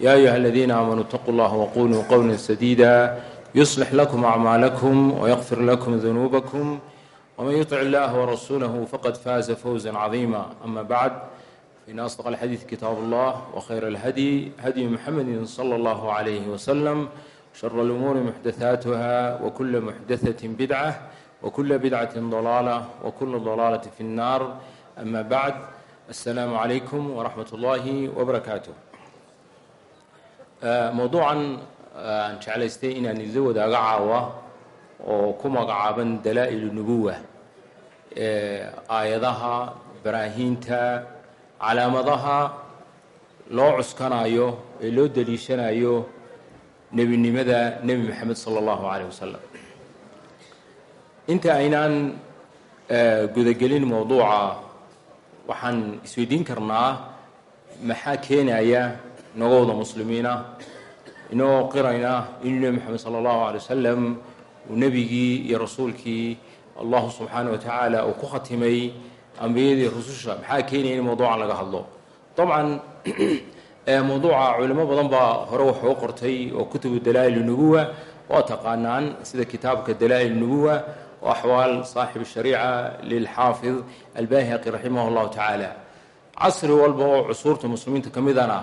يا أيها الذين آمنوا اتقوا الله وقولوا قولا سديدا يصلح لكم أعمالكم ويغفر لكم ذنوبكم ومن يطع الله ورسوله فقد فاز فوزا عظيما أما بعد فإن أصدق الحديث كتاب الله وخير الهدي هدي محمد صلى الله عليه وسلم شر الأمور محدثاتها وكل محدثة بدعة وكل بدعة ضلالة وكل ضلالة في النار أما بعد السلام عليكم ورحمة الله وبركاته mowduucan aan jeclaystay inaan idla wadaago caawa oo ku magacaaban dalaa-il nubuwa aayadaha baraahiinta calaamadaha loo cuskanayo ee loo daliishanayo nebinimada nebi moxamed sala allahu calayh wasalam inta aynaan gudagelin mowduuca waxaan isweydiin karnaa maxaa keenaya inagooda muslimiina inagoo qirayna inuu nebi moxamed sala allahu alay wasalam uu nebigii iyo rasuulkii allahu subxaana wa tacaala uu ku khatimay ambiyadii rususha maxaa keenaya in mawduucan laga hadlo dabcan mawduuca culimo badan baa hore waxuu qortay oo kutubu dalaa'il nubuwa waa taqaanaan sida kitaabka dalaa'il nubuwa oo axwaal saaxib shariica lilxaafid albahaqi raximah llahu tacaala casri walba oo cusuurta muslimiinta ka midana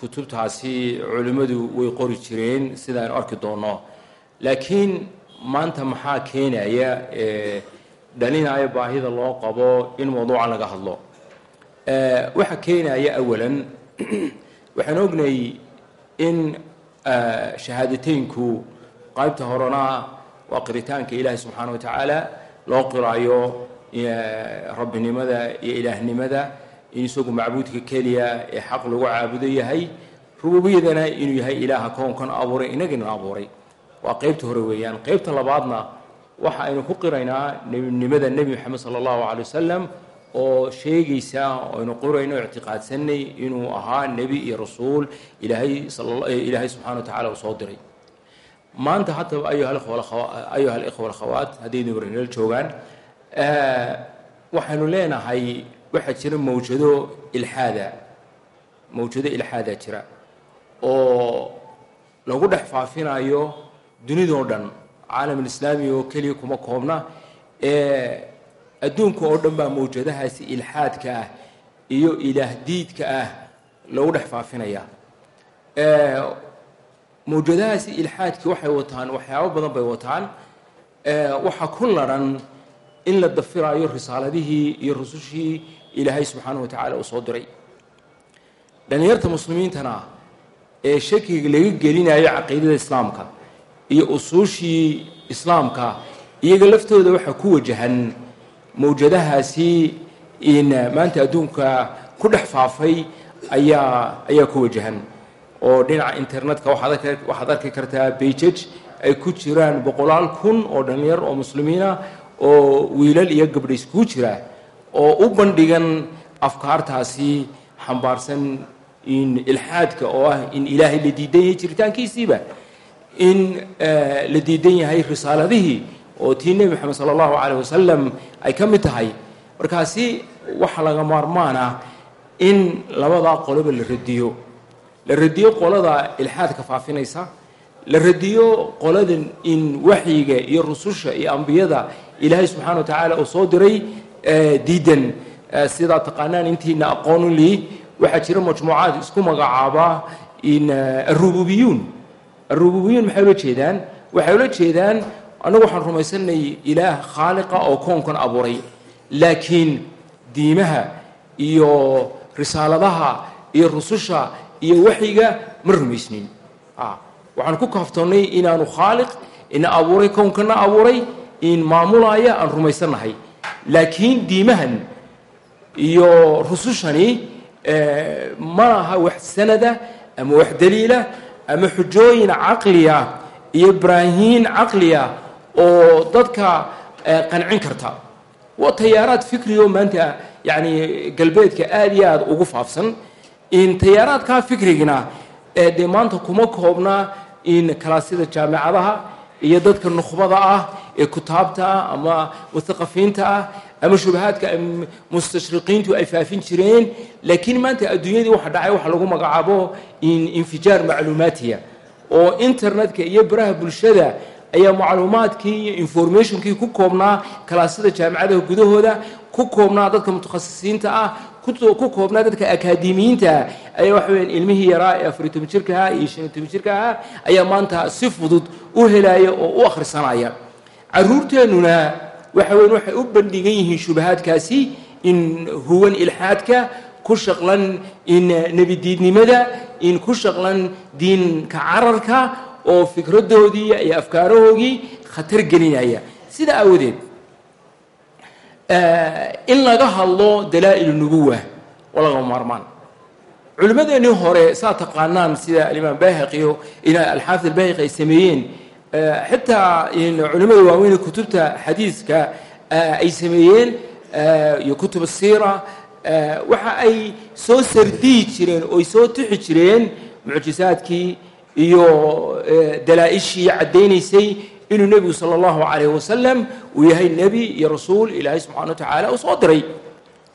kutubtaasi culimmadu way qori jireen sidaaynu arki doonno laakiin maanta maxaa keenaya ee dhalinaya baahida loo qabo in mawduucan laga hadlo? Waxaa keenaya awalan waxaan ognay in shahaadateynku qaybta horena waa qiritaanka ilaahi subxaana wa tacaala loo qiraayo rabbinimada iyo ilaahnimada in isagu macbuudka keliya ee xaq lagu caabudo yahay rububiyadana inuu yahay ilaaha kownkan abuuray inagina abuuray. Waa qeybta hore weeyaan. Qeybta labaadna waxa aynu ku qiraynaa nebinimada nebi moxamed sala allahu calay wasalam oo sheegaysa aynu qirayno ictiqaadsanay inuu ahaa nebi iyo rasuul ilaahay ilaahay subxana wa tacala uu soo diray. Maanta haddaba ayuha alikhwa alkhawaat haddaynu warinala joogaan waxaynu leenahay waxaa jira mawjado ilxaada mawjado ilxaada jira oo lagu dhex faafinayo dunidao dhan caalamulislaami oo keliya kuma koobna ee adduunka oo dhan baa mawjadahaasi ilxaadka ah iyo ilaah diidka ah lagu dhex faafinaya. Mawjadahaasi ilxaadkii waxay wataan waxyaabo badan bay wataan. Waxaa ku laran in la dafiraayo risaaladihii iyo rusushii ilaahay subxaana wa tacaala uu soo diray. Dhallinyarta muslimiintana ee shakiga laga gelinayo caqiidada islaamka iyo usuushii islaamka iyaga laftooda waxaa ku wajahan mawjadahaasi in maanta adduunka ku dhex faafay ayaa ayaa ku wajahan. Oo dhinaca internetka waxaad arki kartaa bejaj ay ku jiraan boqolaal kun oo dhallinyar oo muslimiina oo wiilal iyo gabdha iskugu jira oo u bandhigan afkaartaasi xambaarsan in ilxaadka oo ah in ilaahay la diidan yahay jiritaankiisiiba in la diidan yahay risaaladihii oo tii nebi moxamed sala allahu calayh wasalam ay ka mid tahay. Markaasi waxa laga maarmaana in labadaa qoloba la radiyo. La radiyo qolada ilxaadka faafinaysa la radiyo qoladan in waxyiga iyo rususha iyo ambiyada ilaahay subxana wa tacaala uu soo diray diidan. Sidaa taqaanaan intiina aqoonu lii waxaa jira majmuucaad isku magacaaba arububiyuun arububiyuun maxay ula jeedaan? Waxay ula jeedaan annagu waxaan rumaysanay ilaah khaaliqa oo koonkan abuuray. Laakiin diimaha iyo risaaladaha iyo rususha iyo waxyiga ma rumaysnin. Waxaan ku kaaftoonnay inaanu khaaliq ina abuuray kownkana abuuray in maamulaaya aan rumaysannahay laakiin diimahan iyo rusushani ma aha wax sanada ama wax daliila ama xujooyin caqliya iyo braahiin caqliya oo dadka qancin karta. Waa tayaaraad fikriga oo maanta yacni galbeedka aada iyo aada ugu faafsan. In tayaaraadkaa fikrigina dee maanta kuma koobna in kalaasyada jaamicadaha iyo dadka nukhbada ah ee kutaabta ah ama muthaqafiinta ah ama shubahaadka mustashriqiintu ay faafin jireen laakiin maanta adduunyadii waxa dhacay waxa lagu magacaabo infijaar macluumaatiya oo internetka iyo baraha bulshada ayaa macluumaadkii iyo informationkii ku koobnaa kalaasyada jaamicadaha gudahooda ku koobnaa dadka mutakhasisiinta ah ku koobnaa dadka akaademiyiinta ah ayaa waxa weyaan ilmihii yaraa ee afariy toban jirka ahaa iyo shan iyo toban jirka ahaa ayaa maanta si fudud u helaya oo u akhrisanaya. Caruurteennuna waxa weyan waxay u bandhigan yihiin shubahaadkaasi in huwan ilxaadka ku shaqlan in nebidiidnimada in ku shaqlan diinka cararka oo fikradoodii iyo afkaarahoogii khatar gelinaya. Sida aawadeed in laga hadlo dalaa-il nubuwa waa lagama maarmaan. Culimmadeennii hore saa taqaanaan sida alimaam bahiqiyo alxaafid albahiqi ay sameeyeen xitaa culimmada waaweyn kutubta xadiiska ay sameeyeen iyo kutub siira waxa ay soo sardiyi jireen oo soo tixi jireen mucjisaadkii iyo dalaa-ishii caddaynaysay inuu nebigu sala allahu calayh wasalam uu yahay nebi iyo rasuul ilaahay subxana wa tacaala uu soo diray.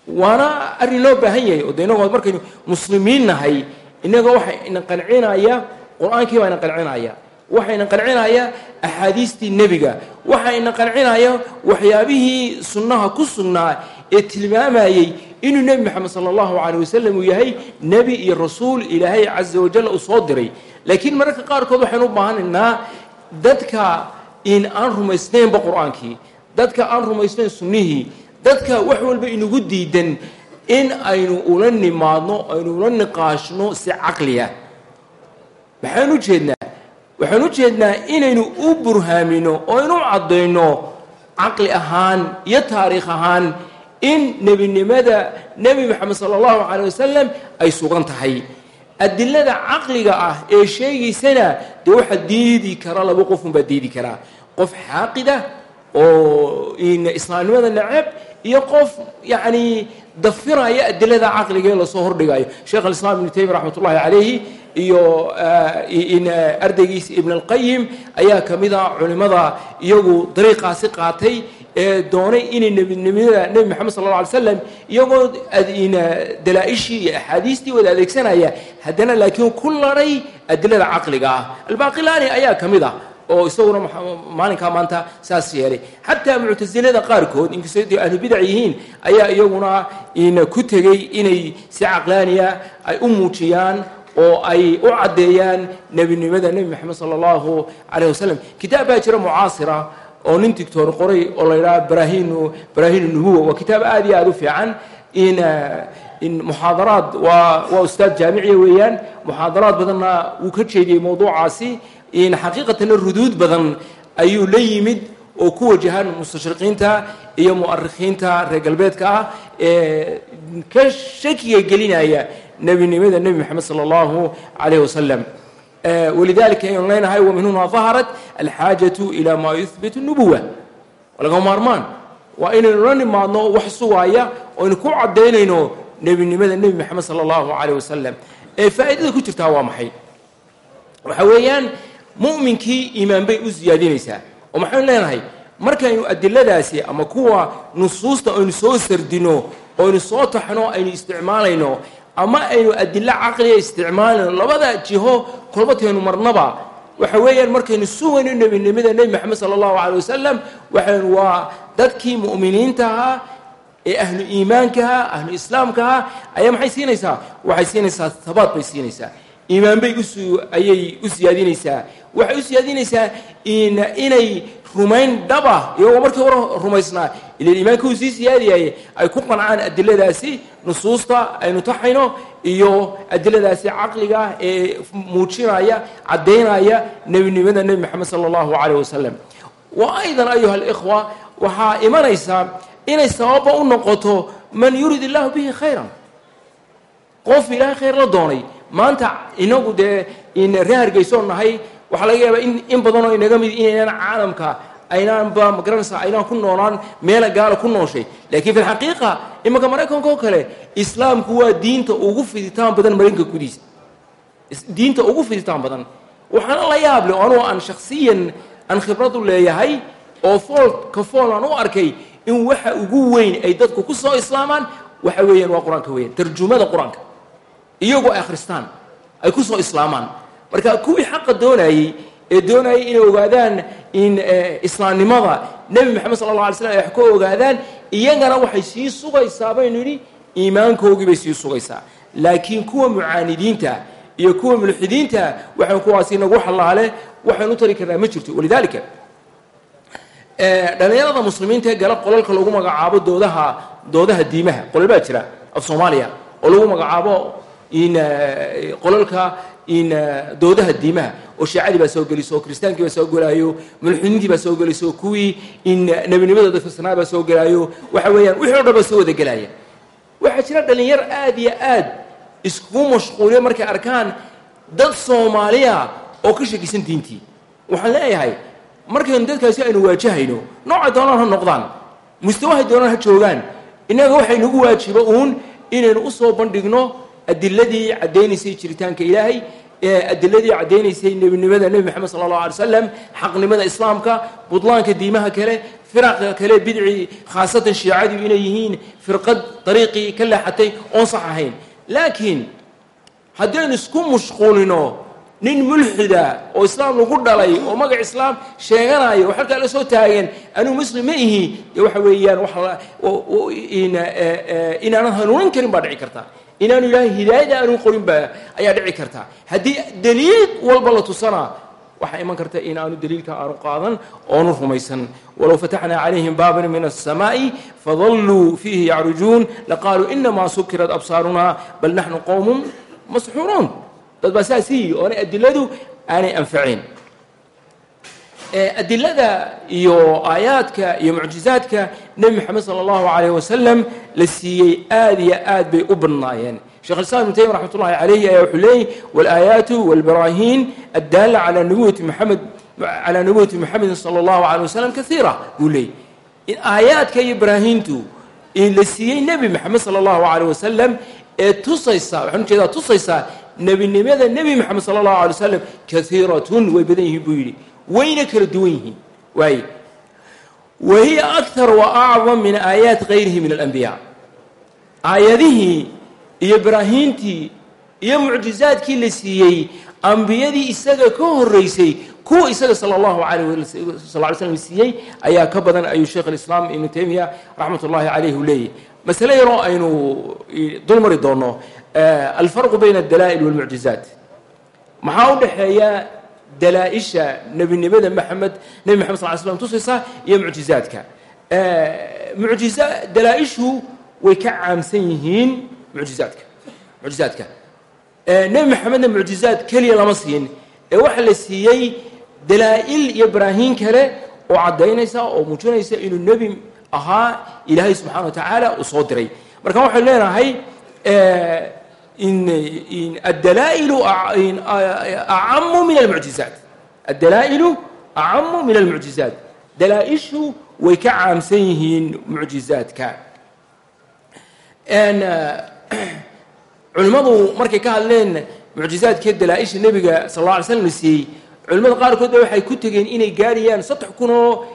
Waana arrin loo baahan yahay oo de inagoo markaynu muslimiin nahay innaga waxa ina qancinaya qur'aankii baa ina qancinaya waxa ina qancinaya axaadiistii nebiga waxa ina qancinaya waxyaabihii sunnaha ku sugnaa ee tilmaamayey inuu nebi moxamed sala allahu calayh wasalam uu yahay nebi iyo rasuul ilaahay casa wajal uu soo diray. Laakiin mararka qaarkood waxaynu u baahanaynaa dadka in aan rumaysnaynba qur'aankii? Dadka aan rumaysnayn sunnihii? Dadka wax walba inugu diidan in aynu ula nimaadno aynu ula niqaashno si caqliya maxaan u jeednaa? Waxaan u jeednaa inaynu u burhaamino oo aynu caddayno caqli ahaan iyo taariikh ahaan in nebinimada nebi moxamed sala allahu calay wasalam ay sugan tahay. Adilada caqliga ah ee sheegaysana dee waxaa diidi kara laba qofunbaa diidi karaa qof xaaqida oo islaamnimada neceb iyo qof yacni dafiraya adilada caqliga ee la soo hordhigayo sheekh alislaam ibnu taymiya raxmat ullahi calayhi iyo ardaygiisa ibn alqayim ayaa ka mid a culimmada iyagu dariiqaasi qaatay ee doonay inay nebinimada nebi moxamed sal alla slam iyagoo dalaa-ishii iyo axaadiistii wada adeegsanaya. Haddana laakiin ku laray adilada caqliga ah. Albaqilani ayaa ka mid ah oo isaguna maalinkaa maanta saas yeelay. Xataa muctasilada qaarkood inkastoo ahlubidac yihiin ayaa iyaguna ku tegey inay si caqlaaniya ay u muujiyaan oo ay u caddeeyaan nebinimada nebi moxamed sala allahu calayh wasalam kitaab baa jira mucaasira oo nin dictor qoray oo la yidhaha barahin barahin nubuwa waa kitaab aada iyo aada u fiican. In in muxaadaraad waa waa ustaad jaamiciya weeyaan. Muxaadaraad badanna wuu ka jeediyey mawduucaasi xaqiiqatana ruduud badan ayuu la yimid oo ku wajahan mustashriqiinta iyo mu'arikhiinta reer galbeedka ah ee ka shakiga gelinaya nebinimada nebi moxamed sala allahu calayh wasalam walidalika aynu leenahay wa min huna daharat alxaajatu ila maa yuhbit nubuwa laga maarmaan waa inaynu la nimaadno wax sugaaya oo aynu ku caddaynayno nebinimada nebi moxamed sala allahu calayh wasalam ee faa'iidada ku jirtaa waa maxay? Waxa weeyaan mu'minkii iimaan bay u siyaadinaysaa oo maxaynu leenahay markaynu adiladaasi ama kuwa nusuusta aynu soo sardino oo aynu soo taxno aynu isticmaalayno ama aynu adilo caqliga isticmaalayno labada jiho kolbataynu marnaba waxa weeyaan markaynu sugayno nebinimada nebi moxamed sala allahu calay wasalam waxaynu waa dadkii mu'miniinta ahaa ee ahlu iimaankaha ahlu islaamkaha ayaa maxay siinaysaa? Waxay siinaysaa habaad bay siinaysaa iimaan bay us ayay u siyaadinaysaa. Waxay u siyaadinaysaa inay rumayn dhaba iyagoo markii hore rumaysnaa ilan iimaanka uu sii siyaadiyaye ay ku qancaan adiladaasi nusuusta aynu taxayno iyo adiladaasi caqliga ee muujinaya caddaynaya nebinimada nebi moxamed sala allahu calayh wasalam wa aydan ayuha alikhwa waxaa imanaysaa inay sababa u noqoto man yurid illahu bihi khayran. Qof ilaahay khayr la doonay maanta inagu dee ree hargeyso nahay waxaa laga yaabaa in badanoo inaga mid inaynaan caalamka aynaanba magaranaysa aynaan ku noolaan meela gaala ku nooshay. Laakiin fi lxaqiiqa imanka maraykanka oo kale islaamku waa diinta ugu fiditaan badan maraykanka gudiisa diinta ugu fiditaan badan. Waxaana la yaab leh anuu aan shakhsiyan aan khibradu leeyahay oo fool ka fool aan u arkay in waxa ugu weyn ay dadku ku soo islaamaan waxa weeyaan waa qur'aanka weeyaan tarjumada qur'aanka iyagoo ay akhristaan. Ay ku soo islaamaan. Marka kuwii xaqa doonayey ee doonayay inay ogaadaan in islaamnimada nebi moxamed sala alla alay slam ay wax ka ogaadaan iyagana waxay sii sugaysaa baynu yidhi iimaankoogii bay sii sugaysaa. Laakiin kuwa mucaanidiinta iyo kuwa mulxidiinta waxaan kuwaasi nagu xalaale waxaynu u tari karnaa ma jirto. Walidaalika dhalinyarada muslimiinta gala qolalka lagu magacaabo doodaha doodaha diimaha qolal baa jira af soomaaliya oo lagu magacaabo qolalka in doodaha diimaha. Oo shiicadii baa soo geliso oo kiristaankii baa soo gelaayo mulxidiintii baa soo gelayso kuwii in nebinimadooda firsanaa baa soo gelaayo waxa weeyaan wixii o dhan baa soo wada gelaya waxaa jira dhalinyar aad iyo aad iskugu mashquuliyo markay arkaan dad soomaaliya oo ka shakisan diintii. Waxaan leeyahay markaynu dadkaasi aynu waajahayno noocay doonaan ha noqdaan mustawahay doonaan ha joogaan innaga waxay nagu waajiba uun inaynu u bandhigno adiladii caddaynaysay jiritaanka ilaahay adiladii caddaynaysay nebinimada nebi moxamed sala allahu alay slam xaqnimada islaamka budlaanka diimaha kale firaqa kale bidci khaasatan shiicadu inay yihiin firqad dariiqii ka leexatay oon sax ahayn. Laakiin haddaynu isku mashquulino nin mulxida oo islaam lagu dhalay oo magac islaam sheeganayo oo halkaa la soo taagan anuu muslim ma ihi dee waxa weeyaan inaanan hanuunan karin baa dhici karta inaanu ilaahay hidaayada aanu qorin baa ayaa dhici karta. Haddii daliil walba la tusanaa waxaa iman karta in aanu daliilka aanu qaadan oonu rumaysan. Walow fataxnaa calayhim baaban min aلsamaaءi fadalluu fiihi yacrujuun laqaaluu inamaa sukirat absaarunaa bal naxnu qowmun masxuuruun. Dad baa saas yihi oonay adiladu aanay anfacayn adilada iyo aayaadka iyo mucjizaadka nebi moxamed sala allahu calayh wasalam la siiyey aad iyo aad bay u badnaayeen. Shekh islam ibnu taymiya raxmat ullahi calayhi ayaa wuxuu leeyay walaayaatu walbaraahiin addaala calaa nubuwati maxamed calaa nubuwati moxamedin sala allahu calayh wasalam kaiira buu leeyay. Aayaadka iyo baraahiintu la siiyey nebi moxamed sala allahu calayh wasalam ee tusaysa waxaan u jeedaa tusaysaa nebinimada nebi moxamed sala allahu alay slam kaiiratun way badan yihiin buu yidhi wayna kala duwan yihiin. Waaye wa hiya akar wa acdam min aayaat kayrihi min alambiyaa aayadihii iyo baraahiintii iyo mucjizaadkii la siiyey ambiyadii isaga ka horreysay kuwa isaga sala allahu alayh sal ly slam siiyey ayaa ka badan ayuu sheekh alislaam ibnu taymiya raxmat ullahi calayh leeyahy masale yaroo aynu dul mari doonno alfarqu bayna aldalaa'il walmucjizaat. Maxaa u dhexeeya dalaa-isha nebinimada maxamed nebi maxamed sal ly slam tusaysa iyo mucjizaadka. Mucjiza dalaa-ishu way ka caamsan yihiin mucjizaadka mucjizaadka. Nebi maxamedna mucjizaad keliya lama siin. Ee waxaa la siiyey dalaa-il iyo baraahiin kale oo caddaynaysa oo muujinaysa inuu nebi ahaa ilaahay subxana wa tacaala uu soo diray. Marka waxaynu leenahay addalaa'ilu acamu min almucjizaat addalaa'ilu acamu min almucjizaat dalaa-ishu way ka caamsan yihiin mucjizaadka culimmadu markay ka hadleen mucjizaadkee dalaa-isha nebiga sal alla alay slam la siiyey culimmada qaarkood ba waxay ku tegeen inay gaarhayaan saddex kun oo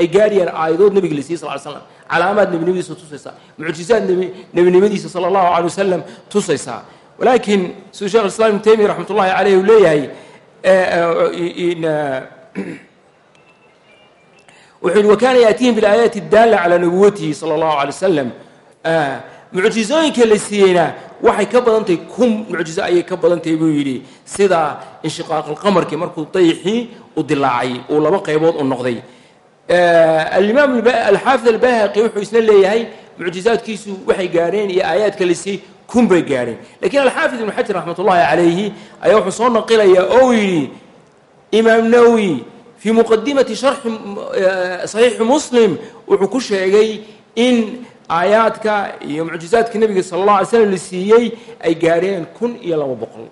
ay gaarhayaan aayadood nebiga la siyey sal ly slam calaamaad nebinimadiisa tusaysa mucjizaad nebinimadiisa sala allahu calay wasalam tusaysa walaakiin siduu shekh islam ibnu taymiya raxmat ullahi caleyh uu leeyahay wuxuu yihi wakana yaatihim bilaayaati addaala calaa nubuwatihi sala allahu alay wasalam mucjizooyinka la siiyeyna waxay ka badan kun mucjizo ayay ka badan buu yidhi. Sida inshiqaaqalqamarkii markuu dayixii u dilaacay uu laba qaybood u noqday alimaam alxaafid albahaqi wuxuu isna leeyahay mucjizaadkiisu waxay gaadheen iyo aayaadka siiyey kun bay gaadheen lakiin alxaafid ibnu xajar raxmat ullahi calayhi ayaa wuxuu soo naqilayaa oo yidhi imaam nawowi fii muqadimati sharxi saxiixi muslim wuxuu ku sheegay in aayaadka iyo mucjizaadka nebiga sala allah alay slam la siiyey ay gaadheen kun iyo laba boqol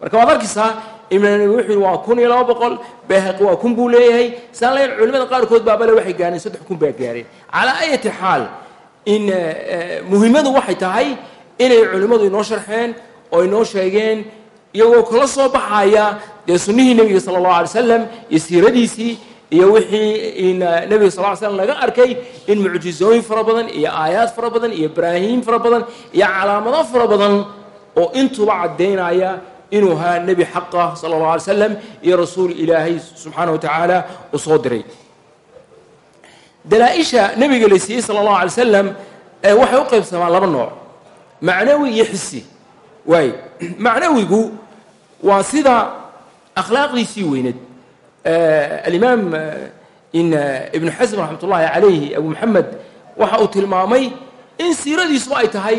marka waad arkaysaa ibn wuxuu yidhi waa kun iyo laba boqol bayhaqi waa kun buu leeyahay. Saan layn culimada qaarkood baabale waxay gaareen saddex kun baa gaareen. Calaa ayati xaal in muhimmadu waxay tahay inay culimmadu inoo sharxeen oo inoo sheegeen iyagoo kala soo baxaya dee sunnihii nebiga sala allahu alay slam iyo siiradiisii iyo wixii nebiga sal slam laga arkay in mucjizooyin fara badan iyo aayaad fara badan iyo baraahiin fara badan iyo calaamado fara badan oo intuba caddaynaya inuu ahaa nebi xaqa sala allah alay slam iyo rasuul ilaahay subxaana wa tacaala uu diray. Dalaa-isha nebiga la siiyey sala allahu alay salam waxay u qaybsamaan laba nooc macnawi iyo xisi waay macnawigu waa sida akhlaaqdiisii weyneed alimaam ibnu xasm raxmat ullaahi calayhi abu maxamed waxa uu tilmaamay in siiradiisuba ay tahay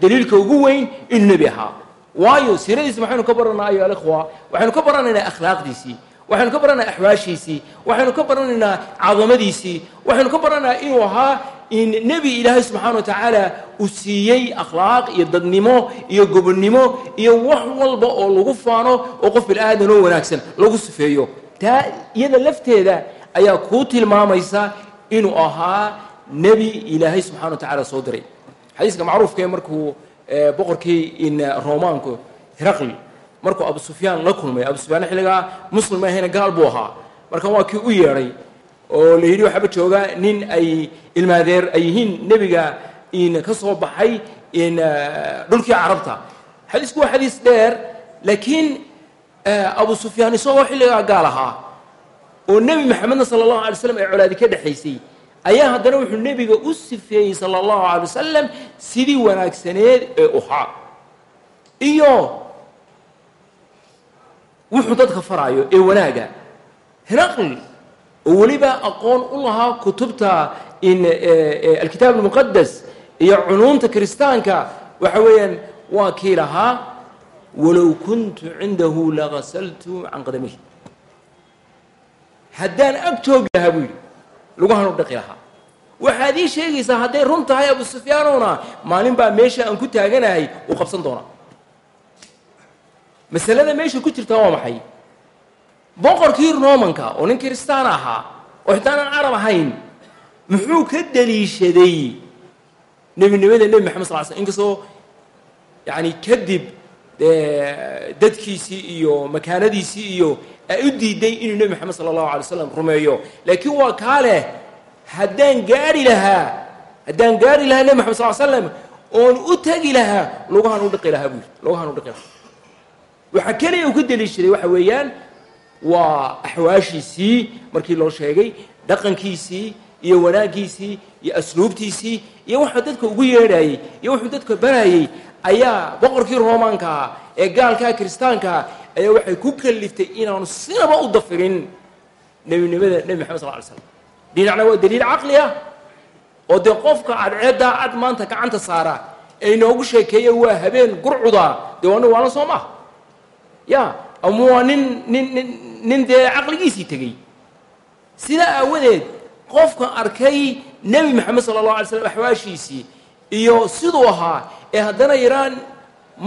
daliilka ugu weyn inuu nebi ahaa. Waayo siiradiisi waxaynu ka baranaa ayo alikhwa waxaynu ka baranaynaa akhlaaqdiisii. Waxaynu ka baranaynaa axwaashiisii. Waxaynu ka baranaynaa cadamadiisii. Waxaynu ka baranaynaa inuu ahaa in nebi ilaahay subxaana wa tacaala uu siiyey akhlaaq iyo dadnimo iyo gobonnimo iyo wax walba oo lagu faano oo qof bilaadan oo wanaagsan lagu sifeeyo. Taa iyada lafteeda ayaa kuu tilmaamaysa inuu ahaa nebi ilaahay subxana wa tacala soo diray xadiiska macruufkae markuu boqorkii romaanku heraql markuu abu sufyaan la kulmay abu sufyaan xilligaa muslim ahayna gaal buu ahaa. Marka waa kii u yeedhay oo la yidhi waxaaba jooga nin ay ilmaadeer ay yihiin nebiga ka soo baxay dhulkii carabta. Xadiisku waa xadiis dheer laakiin abu sufyaan isagoo xilligaa gaal ahaa. Oo nebi maxamedna sala allahu alay slam ee colaadi ka dhexaysay ayaa haddana wuxuu nebiga u sifeeyey sala allahu alay wasalam sidii wanaagsaneed ee uhaa iyo wuxuu dadka faraayo ee wanaaga. Heraql oo weliba aqoon u lahaa kutubta in alkitaab almuqadas iyo cunuunta kiristaanka. Waxa weeyaan waa kii lahaa walow kuntu cindahu lagasaltu can qadamihi. Haddaan ag joogi lahaa buu yidhi lugahan u dhaqi lahaa waxaad ii sheegaysaa hadday run tahay abu sufyaanowna maalin baa meesha aan ku taaganahay uu qabsan doonaa. Masalada meesha ku jirtaa waa maxay? Boqorkii romanka oo nin kiristaan ahaa oo xitaanan carab ahayn muxuu ka daliishaday nebinimada nebi maxamed sal l slm inkastoo yani kadib dadkiisii iyo makaanadiisii iyo u diiday inuu nebi maxamed sala allahu alay slam rumeeyo. Laakiin waa kaa leh haddaan gaari lahaa haddaan gaari lahaa nebi maxamed sal slam oon u tegi lahaa lugahaan u dhiqi lahaa buu yidhi lugahaan u dhiqi lahaa. Waxaa keliya uu ka deliishaday waxa weeyaan waa axwaashiisii markii loo sheegay dhaqankiisii iyo wanaaggiisii iyo asluubtiisii iyo wuxuu dadka ugu yeedhayey iyo wuxuu dadka barayey ayaa boqorkii roomaankaa ee gaalkaa kiristaankaa ayaa waxay ku kaliftay inaanu sinaba u dafirin nebinimada nebi maxamed sal ly slam dhinacna waa daliil caqli ah oo dee qofka cadceeddaa cad maanta gacanta saara ee inoogu sheekeeya waa habeen gurcuda dee waa nin waala soo maha ya ama waa nin nin nin nin dee caqligiisii tegey. Sidaa aawadeed qofka arkay nebi maxamed sala allahu alay slam axwaashiisii iyo siduu ahaa ee haddana yaraan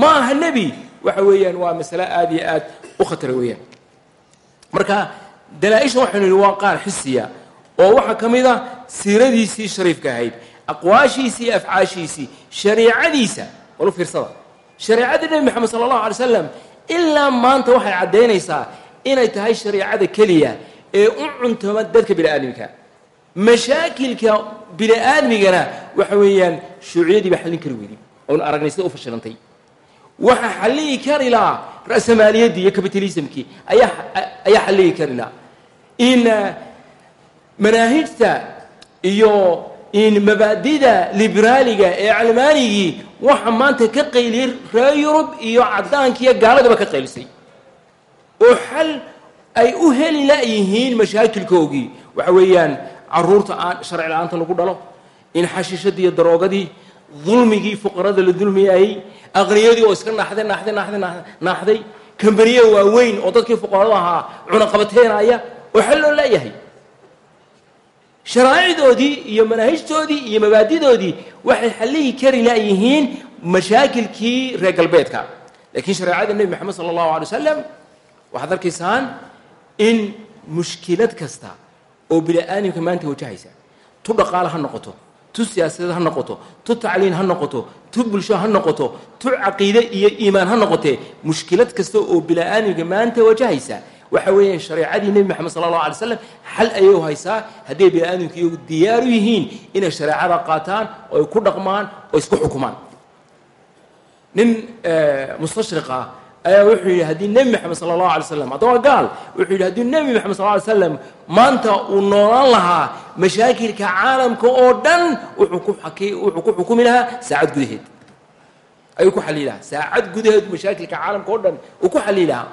ma aha nebi waxa weeyaan waa masale aada iyo aad u khatara weeyaan. Marka dalaa-isha waxaynu yidhi waa qaar xisiya oo waxaa ka mid a siiradiisii shariifka ahayd aqwaashiisii iyo afcaashiisii shariicadiisa. Walu fiirsada. Shareicadda nebi maxamed sala allahu alay slam ilaa maanta waxay caddaynaysaa inay tahay shariicada keliya ee u cuntama dadka bini aadamka mashaakilka bini aadmigana waxa weeyaan shuuciyadii baa kari weyday oon aragnay u fashilantay waxaa xalliyi kari lahaa ra'samaaliyadii iyo capitalismkii ayaa ayaa xalliyi kari lahaa in manaahijta iyo in mabaadida liberaaliga ee calmaanigii waxa maanta ka qayliyey reer yurub iyo caddaankiiyo gaaladaba ka qaylisay. Oo xal ay u heli layihiin mashaakilkoogii. Waxa weeyaan carruurta aan sharci la'aanta lagu dhalo in xashiishadii iyo daroogadii dulmigii fuqarada la dulmiyayey aqniyadii oo iska naaxday naaxday naaxday naaxday kambaniye waaweyn oo dadkii fuqarada ahaa cunaqabateenaya oo xal loo leeyahay. Sharaa'icdoodii iyo manaahijtoodii iyo mabaadidoodii waxay xallihi kari laayihiin mashaakilkii reer galbeedka. Laakiin shareecada nebi moxamed sala allahu alay wasalam waxaad arkaysaan in mushkilad kasta oo bini aadamka maanta wajahaysa. Tu dhaqaale ha noqoto tu siyaasadeed ha noqoto tu tacliin ha noqoto tu bulsho ha noqoto tu caqiide iyo iimaan ha noqotee mushkilad kasta oo aadamka maanta wajahaysa waxa weeyaan shareecadii nebi moxamed sala allahu alay slam xal ayay u haysaa? Hadday bini aadamku iyagu diyaar u yihiin inay shareecada qaataan oo ku dhaqmaan oo isku xukumaan. Nin mustashriq ah ayaa wuxuu yidhi haddii nebi moxamed sala allahu alay slam hadda waa gaal. Wuxuu yidhi haddii nebi moxamed sal ly slam maanta uu noolaan lahaa mashaakilka caalamka oo dhan wuxuu ku xukumi lahaa saacad gudaheed. Ayuu ku xalii lahaa. Saacad gudaheed mashaakilka caalamka oo dhan uu ku xalii lahaa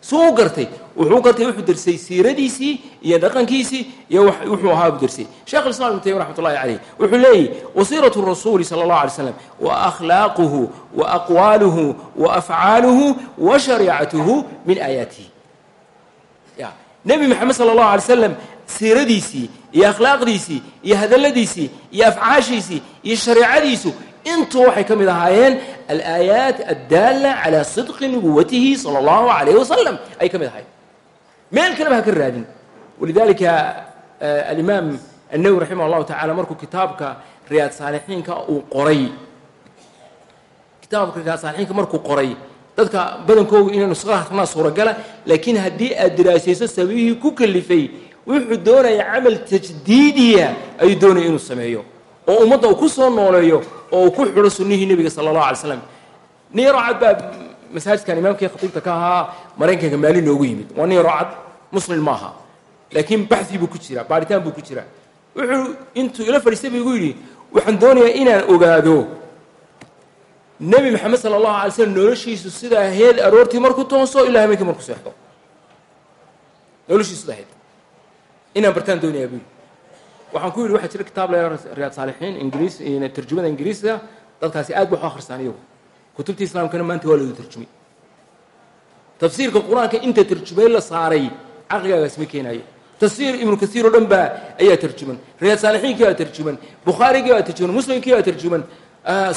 suu u gartay. Wuxuu gartay wuxuu dersay siiradiisii iyo dhaqankiisii iyo wuxuu ahaa buu dersay sheekh islam ibn taymiya raxmat ullahi caleyh wuxuu leeyahy wasiiratu rasuuli sala allahu alay slam wa akhlaaquhu wa aqwaaluhu wa afcaaluhu wa shariicatuhu min aayaatihi. Ya nebi moxamed sala allahu alay slam siiradiisii iyo akhlaaqdiisii iyo hadalladiisii iyo afcaashiisii iyo shareicadiisu intuu waxay ka mid ahaayeen alaayaat addaalla calaa sidqi nubuwatihi sala allahu alayh wasalam ayay ka mid ahaayeen. Meel kaleba ha ka raadin. Walidalika alimaam annawi raximah allahu tacala markuu kitaabka riyaad saalixiinka uu qoray kitaabka riyaad saalixiinka markuu qoray dadka badankoogu inay nusqada harnaa suuragala laakiin haddii aad diraasayso sababihii ku kalifay wuxuu doonaya camal tajdiidiya ayuu doonaya inuu sameeyo. Oo ummadda uu ku soo nooleeyo oo uu ku xidho sunnihii nebiga sala allahu alay slam nin yaroo cad baa masaajidkan imaamkii khatiibta ka ahaa maraykanka maalin noogu yimid. Waa nin yaroo cad muslim ma aha laakiin baxi buu ku jiraa baaritaan buu ku jiraa wuxuu intuu ila fadhiistay buu igu yidhi waxaan doonayaa inaan ogaado nebi moxamed sala allahu alay slam noloshiisu sida ahayd aroortii markuu toonso ilaa habeenkii markuu seexdo. Noloshiisu sida ahayd inaan bartaan doonayaa buu yidhi waxaan ku yidhi waxaa jira kitaab la riyaad saalixiin ingiriis tarjumada ingiriiska dadkaasi aad wax u akhristaan iyagu. Kutubta islaamkana maanta waa looda tarjumay tafsiirka qur'aanka inta tarjumay la saaray caqligaagaas ma keenaayo tafsiir ibnu kasiir oo dhan baa ayaa tarjuman. Riyaad saalixiinkii baa tarjuman. Bukhaarigii baa tarjuman. Muslimkii baa tarjuman.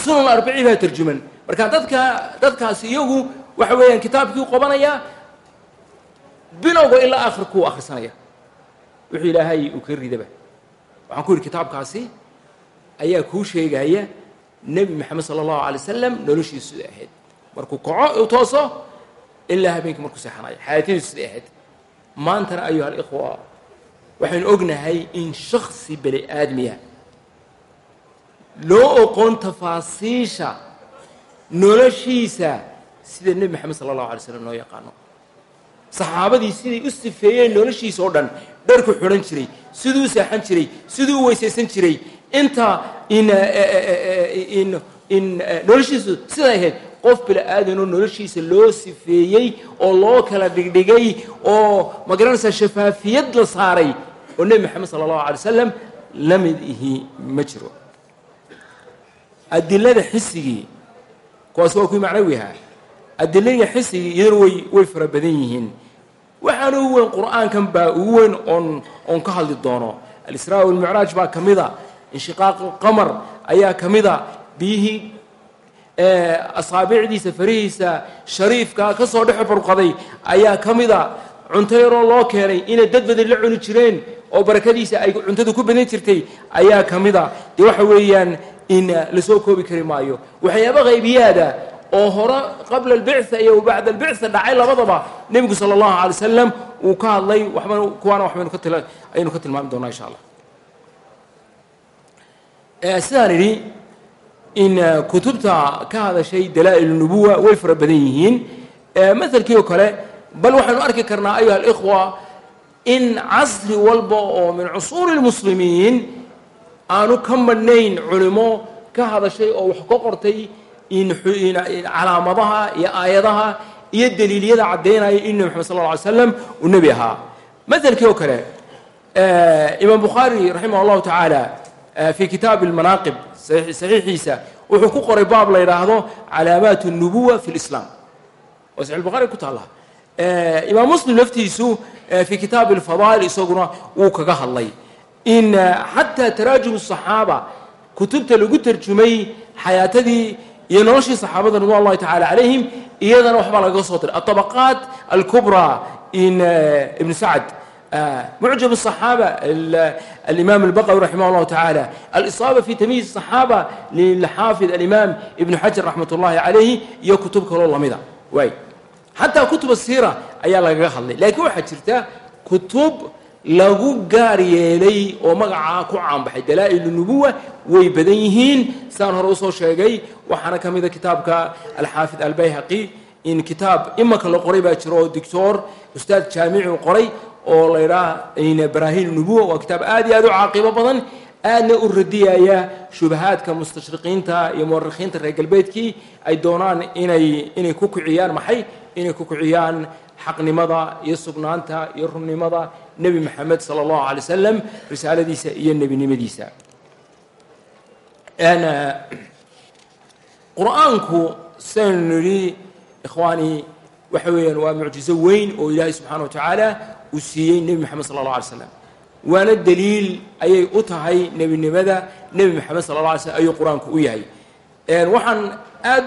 Sunan arbaci baa tarjuman. Marka dadka dadkaasi iyagu waxa weeyaan kitaabkii qabanaya bilowga ilaa akhirkuu akhrisanaya. Wuxuu ilaahay uu ka ridaba waxaan ku yidhi kitaabkaasi ayaa kuu sheegaya nebi moxamed sala allahu alay wasalam noloshiisu siday ahayd markuu kaco u tooso ilaa habeenkii markuu seexanayo xayaatadiisu siday ahayd maantana ayuha alikhwa waxaynu ognahay in shaksi bani aadmiya loo oqoon tafaasiisha noloshiisa sida nebi moxamed sala allahu alay slam loo yaqaano saxaabadii siday u sifeeyeen noloshiisa oo dhan dharku xidhan jiray siduu seexan jiray siduu weysaysan jiray inta in in in noloshiisu siday ahayd qof bila aadanoo noloshiisa loo sifeeyey oo loo kala dhigdhigay oo ma garanaysaa shafaafiyad la saaray oo nebi moxamed sala allahu alay wasalam la mid ihi ma jiro. Adilada xisigii kuwaas waa kuwii macnawi ahaa adilada xisigii iyaduna way way fara badan yihiin waxaana ugu weyn qur'aankan baa ugu weyn oon oon ka hadli doono. Alisraa walmicraaj baa ka mida. Inshiqaaq alqamar ayaa ka mida. Biyihii asaabicdiisa farihiisa shariifka ka soo dhex burqaday ayaa ka mida. Cunto yaroo loo keenay inay dad badan la cuni jireen oo barakadiisa ay cuntadu ku badan jirtay ayaa ka mida. Dee waxa weeyaan in la soo koobi kari maayo. Waxyaaba qaybiyaada oo hore qabla albictha iyo bacda albictha dhacay labadaba nebigu sala allahu alay wasalam uu ka hadlay kuwaana waxbaynu ka tilmaami doonaa insha allah. Sidaan idhi in kutubta ka hadashay dalaa'il nubuwa way fara badan yihiin. Mahalkii oo kale bal waxaynu arki karnaa ayuha alikhwa in casri walba oo min cusuuri lmuslimiin aanu ka madhnayn culimo ka hadashay oo wax ka qortay calaamadaha iyo aayadaha iyo daliilyada caddaynaya in nebi maxamed sal lla alay slam uu nebi ahaa maelkii oo kale imaam bukhaari raximah allahu tacaala fii kitaabi almanaaqib saxiixiisa wuxuu ku qoray baab la yidhaahdo calaamaat الnubuwa fi اlislaam oo saxi bukhari ku taalla imaam muslim laftiisu fii kitaabi alfadaa'il isaguna wuu kaga hadlay in xataa taraajum الصaxaaba kutubta lagu terjumay xayaatadii iyo noloshii saxaabada ridwan اllahi tacala calayhim iyadana waxbaa lagaga soo diray aطabaqaat alkubra in ibn sacd معجب الصحابة الإمام البقوي رحمه الله تعالى الإصابة في تمييز الصحابة للحافظ الإمام ابن حجر رحمة الله عليه iyo kutub kaloo lamida waay xataa kutub الsiira ayaa lagaga hadlay laakiin waxaa jirta kutub lagu gaar yeelay oo magacaa ku caanbaxay. Dalaa'il nubuwa way badan yihiin. Saan hore u soo sheegay waxaana ka mida kitaabka alxaafid albayhaqi in kitaab imaka la qoray baa jiro oo doctor ustaad jaamici qoray oo la ydhaha baraahin nubuwa waa kitaab aad iyo aad u caaqibo badan aadna u radiyaya shubahaadka mustashriqiinta iyo muwarikhiinta reer galbeedkii. Ay doonaan inay inay ku kiciyaan maxay? Inay ku kiciyaan xaqnimada iyo sugnaanta iyo runnimada nebi maxamed sala allahu alay wasalam risaaladiisa iyo nebinimadiisa. Qur'aanku saynu nidhi ikhwaani waxa weeyaan waa mucjizo weyn oo ilaahay subxana wa tacaala uu siiyey nebi moxamed sala allah alay slam waana daliil ayay u tahay nebinimada nebi moxamed sala allah alay slm ayuu qur'aanku u yahay. Waxaan aad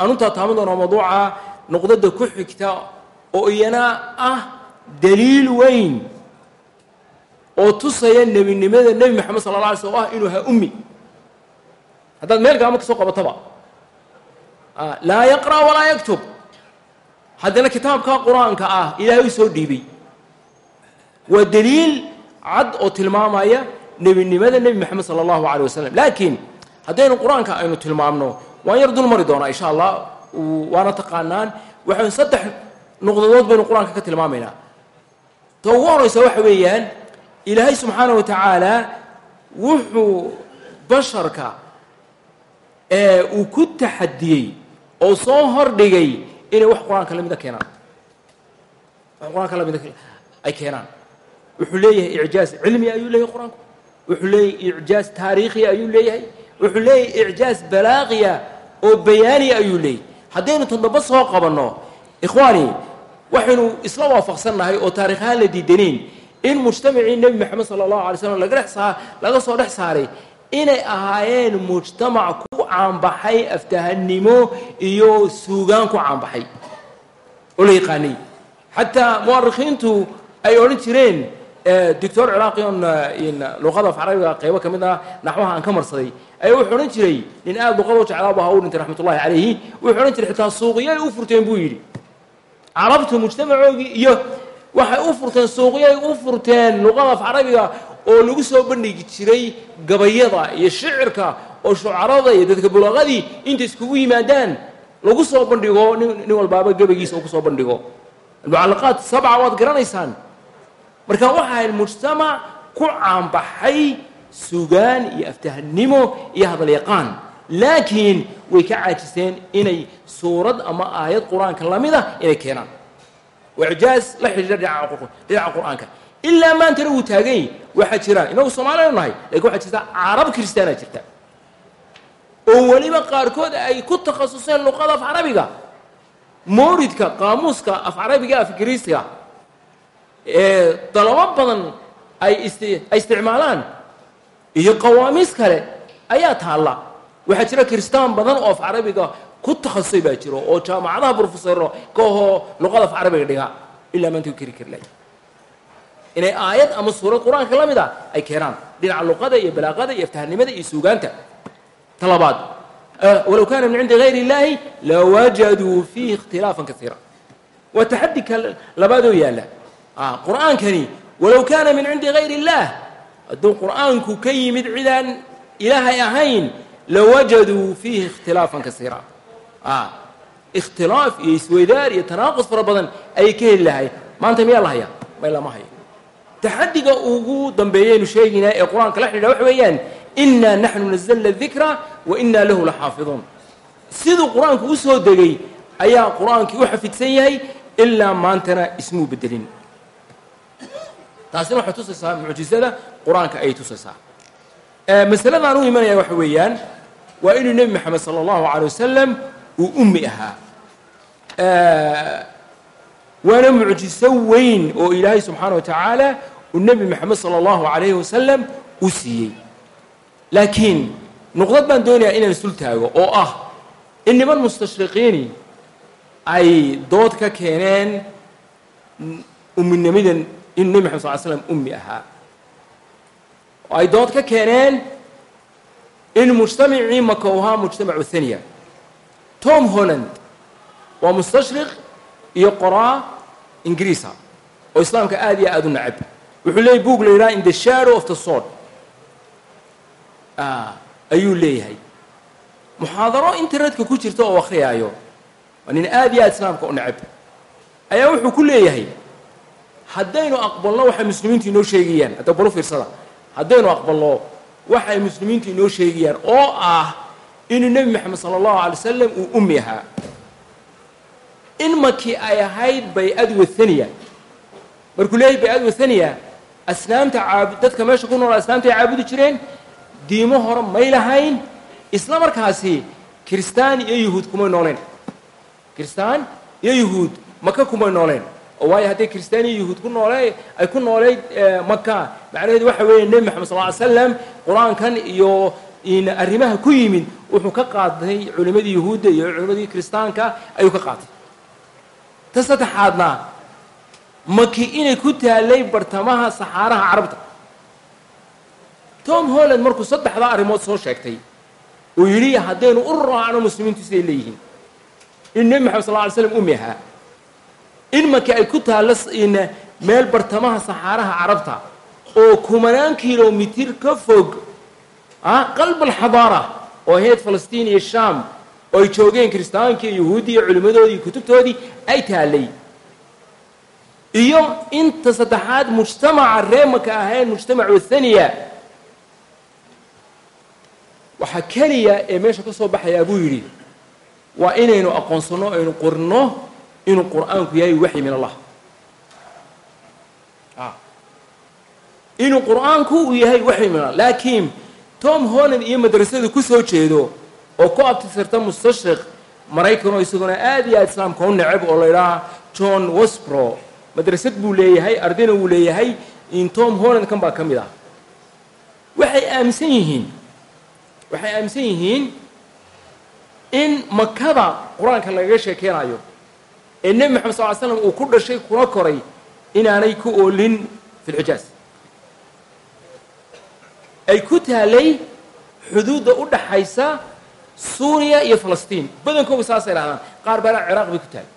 aan u doonaa mawduuca nuqdada ku xigta oo iyana ah daliil weyn oo tusaya nebinimada nebi moxamed sala la alay slm o ah inuu ahaa ummi. Haddaad meel gaama ka soo qabataba. Laa yaqra' walaa yaktub. Haddana kitaabka qur'aanka ah ilaahay u soo dhiibay. Waa daliil cad oo tilmaamaya nebinimada nebi moxamed sala allahu alay wasalam laakiin haddaynu qur'aanka aynu tilmaamno waan yar dul mari doonaa insha allah waana taqaanaan. Waxaynu saddex nuqdadood baynu qur'aanka ka tilmaamaynaa. Ta ugu horeysa waxa weeyaan ilaahay subxaana wa tacaala wuxuu basharka ee uu ku taxadiyey oo soo hordhigay inay wax qur'aanka lamida keenaan. Wax qur'aanka lamida ay keenaan. Wuxuu leeyahay icjaaz cilmi ayuu leeyahay qur'aanku. Wuxuu leeyahay icjaaz taariikhi ayuu leeyahay. Wuxuu leeyahay icjaaz balaaqiya oo bayaaniya ayuu leeyahay. Haddaynu toddoba soo qabanno ikhwaani waxaynu isla waafaqsannahay oo taarikh ahaan la diidanayn in mujtamacii nebi moxamed sala allahu alay slam laga saa laga soo dhex saaray inay ahaayeen mujtamac ku caanbaxay aftahannimo iyo suugaan ku caanbaxay. Oo la yaqaanay xataa mu'arikhiintu ay odhan jireen doctor ciraaqi on luqada af carabiga qaybo ka mid ah naxwaha aan ka marsaday ayaa wuxuu odhan jiray nin aad luqadoo jeclaaba ha u dhintay raxmat ullahi calayhi wuxuu odhan jiray xitaa suuqiyay u furteen buu yidhi. Carabtu mujtamacoogii iyo waxay u furteen suuqyay u furteen luqada af carabiga oo lagu soo bandhigi jiray gabayada iyo shicirka oo shucarada iyo dadka bulaqadii inta iskugu yimaadaan. Lagu soo bandhigo nin walbaaba gabaygiisa oo ku soo bandhigo. Mucallaqaad sabca waad garanaysaan. Marka waxa ahayd mujtamac ku caanbaxay sugaan iyo aftahannimo iyo hadalyaqaan laakiin way ka caajiseen inay suurad ama aayad qur'aanka lamida inay keenaan waa ijaaz la xidhiidha dhinaca qur'aanka ilaa maantana wuu taagany waxaa jira inagu soomaaliyanu nahay laakiin waxaa jirta carab kristaana jirta oo weliba qaarkood ay ku takhasuseen luqada af carabiga mooridka qaamuuska af carabiga af ingiriisiga ee dalabo badan ay ist ay isticmaalaan iyo qawaamiis kale ayaa taalla waxaa jira kiristaan badan oo af carabiga ku takhasusay baa jiro oo jaamacadaha brofesoro ka ahoo luqada af carabiga dhiga ilaa maanta keri kari lahay inay aayad ama suurad qur'aanka la mid a ay keenaan. Dhinaca luqada iyo balaaqada iyo aftahanimada iyo suugaanta. Ta labaad walow kaana min cindi gayr اllahi lawajaduu fiihi ikhtilaafan kaiira waa taxadi ka labaadoo yaalla. Qur'aankani walow kaana min cindi gayr اllah hadduu qur'aanku ka yimid cidaan ilaahay ahayn lawajaduu fiihi ikhtilaafan kasiira ikhtilaaf iyo isweydaar iyo tanaaqus fara badan ayay ka heli lahay maanta miyaa la hayaa? May lama hayo taxadiga ugu dambeeyaynu sheegaynaa ee qur'aanka la xidhiidha waxa weeyaan inaa naxnu nazalna dikra wa inaa lahu la xaafiduun siduu qur'aanku u soo degay ayaa qur'aankii u xafidsan yahay ilaa maantana ismuu bedelin taasina waxay tusaysaa mucjizada qur'aanka ayay tusaysaa. Masaladaan u imanaya waxa weeyaan waa inuu nebi moxamed sala allahu calay wasalam uu ummi ahaa. Waana mucjiso weyn oo ilaahay subxaana wa tacaala uu nebi moxamed sala allahu calayhi wasalam u siiyey. Laakiin nuqdad baan doonayaa inaan isul taago oo ah in niman mustashriqiini ay dood ka keeneen uminimadan inuu nebi maxamed sal slam ummi ahaa. Oo ay dood ka keeneen in mujtamacii maka u ahaa mujtamacu thaniya tom holland. Waa mustashriq iyo qoraa ingiriisa oo islaamka aad iyo aada u nacab. Wuxuu leeyahy book la yidhaha in the shadow of the sword. Ayuu leeyahay. Muxaadaro internetka ku jirta oo akhriyaayo waa nin aad iyo aad islaamka u nacab. Ayaa wuxuu ku leeyahay haddaynu aqbalno waxay muslimiintu inoo sheegayaan. Hadda balo fiirsada. Haddaynu aqbalno waxay muslimiintu inoo sheegayaan oo ah inuu nebi moxamed sala allahu alay wasalam uu ummi ahaa in makii ay ahayd bay-ad wathaniya markuu leeyahy bay-ad wathaniya asnaamta caabu dadka meesha ku nool asnaamta ay caabudi jireen diimo hore may lahayn isla markaasi kiristaan iyo yuhuud kumay nooleen. Kiristaan iyo yuhuud maka kumay nooleen. Oo waayo hadday kiristaan iyo yuhuud ku noole ay ku nooleyd maka macnaheedu waxa weeye nebi moxamed sal ly slam qur'aankan iyo arrimaha ku yimid wuxuu ka qaatay culimmadii yuhuudda iyo culimmadii kiristaanka ayuu ka qaatay. Ta saddexaadna maki inay ku taalay bartamaha saxaaraha carabta. Tom holland markuu saddexdaa arrimood soo sheegtay uu yidhi haddaynu u raacno muslimiintu siday leeyihiin. In nebi moxamed sal ly slam ummi ahaa in maki ay ku taallo meel bartamaha saxaaraha carabta oo kumanaan kilomitir ka fog qalb alxadaara oo ahayd falastiin iyo shaam oo ay joogeen kiristaankii yuhuuddii iyo culimmadoodii iyo kutubtoodii ay taallay. Iyo inta saddexaad mujtamaca ree maka ahayn mujtamacu thaniya. Waxaa keliya ee meesha ka soo baxayaa buu yidhi waa inaynu aqoonsanno aynu qorno inuu qur'aanku yahay waxyi min allah. Inuu qur'aanku uu yahay waxyi min allah. Laakiin tom holland iyo madrasada ku jeedo oo ku abtisirta mustashriq maraykanoo isaguna aad iyo aad islaamka u necab oo la idhaha john wasbro madrasad buu leeyahay ardayna wuu leeyahay in tom holland kan baa ka mid ah. Waxay aaminsan yihiin waxay aaminsan yihiin in makada qur'aanka lagaga sheekeynayo ee nebi moxamed sal ly slam uu ku dhashay kuna koray inaanay ku oolin fi ay ku taalay xuduudda u dhaxaysa suuriya iyo falastiin. Badankooga saasay dhahdaan qaar baana ciraaq bay ku taal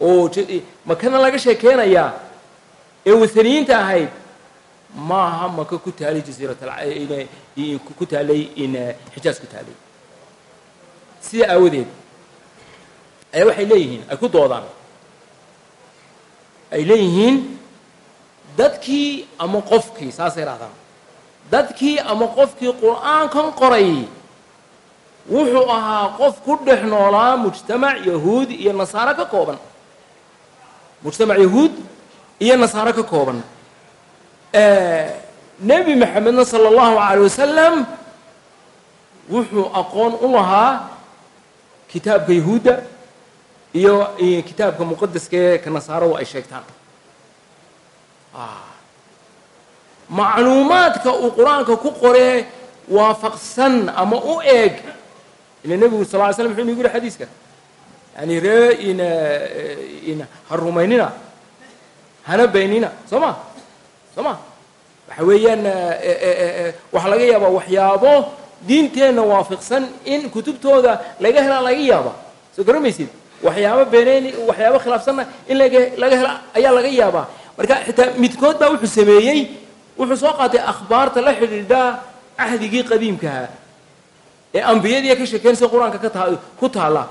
oo makana laga sheekeynayaa ee wathaniyiinta ahayd maaha maka ku taalay jasiiratku taalay in xijaaz ku taalay. Sida aawadeed ayaa waxay leeyihiin ay ku doodaan ay leeyihiin dadkii ama qofkii saasay dhahdaan dadkii ama qofkii qur'aankan qoray wuxuu ahaa qof ku dhex noolaa mujtamac yahuud iyo nasaaro ka kooban. Mujtamac yahuud iyo nasaaro ka kooban. Nebi maxamedna sala allahu calay wasalam wuxuu aqoon u lahaa kitaabka yahuudda iyo kitaabka muqadaska ee ka nasaaradu ay sheegtaan macluumaadka uu qur'aanka ku qoree waafaqsan ama u eeg? Ila nebigu sal ly slam wuxuu inigu yihi xadiiska. Yani ree in in ha rumaynina hana baynina. Soo ma soo ma waxa weeyaan waxaa laga yaabaa waxyaabo diinteenna waafiqsan in kutubtooda laga helaa laga yaaba soo garamaysid waxyaabo beeneen waxyaabo khilaafsanna in laga laga hela ayaa laga yaabaa marka xitaa midkood baa wuxuu sameeyey wuxuu soo qaatay akhbaarta la xidhiidha cahdigii qadiimkaha ee ambiyadii ka sheekeynaysa qur'aanka ka taa ku taalla.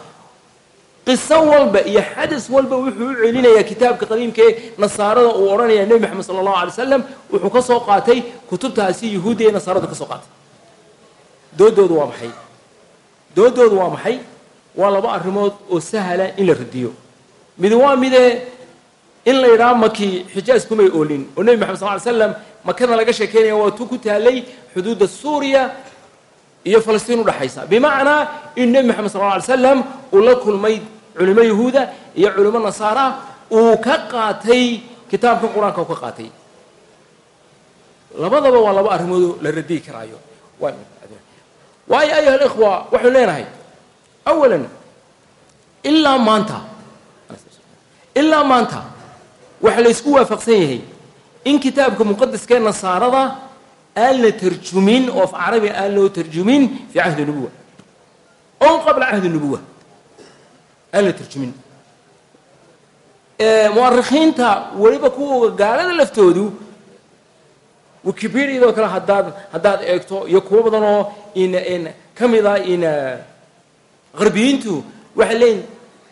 Qiso walba iyo xadas walba wuxuu u celinayaa kitaabka qadiimka ee nasaarada uu odhanaya nebi moxamed sala allahu alay slam wuxuu ka soo qaatay kutubtaasi yuhuudda ee nasaaradu ka soo qaatay. Doodoodu waa maxay? Doodoodu waa maxay? Waa laba arrimood oo sahla in la radiyo. Mid waa midee in la yidhaha makii xijaaz kumay oolin. Oo nebi moxamed sal ly slam makana laga sheekeynaya waa tu ku taalay xuduudda suuriya iyo falastiin udhaxaysa bimacnaa in nebi moxamed sal alay slam uu la kulmay culimo yahuuda iyo culimo nasaara uu ka qaatay kitaabkan qur'aanka u ka qaatay. Labadaba waa laba arrimoodoo la radiyi karaayo. Waayo ayuha alikhwa waxaynu leenahay awalan ilaa maanta ilaa maanta waxaa laysku waafaqsan yahay. In kitaabka muqadaska ee nasaarada aan la tarjumin oo carabi aan loo tarjumin fii cahdi nubuwa ow qabla cahdi nubuwa aan la tarjumin. Mu'arikhiinta weliba kuwa gaalada laftoodu wikipediadoo kale haddaad haddaad eegto iyo kuwo badan oo in in ka mida in qarbiyiintu waxay leeyihiin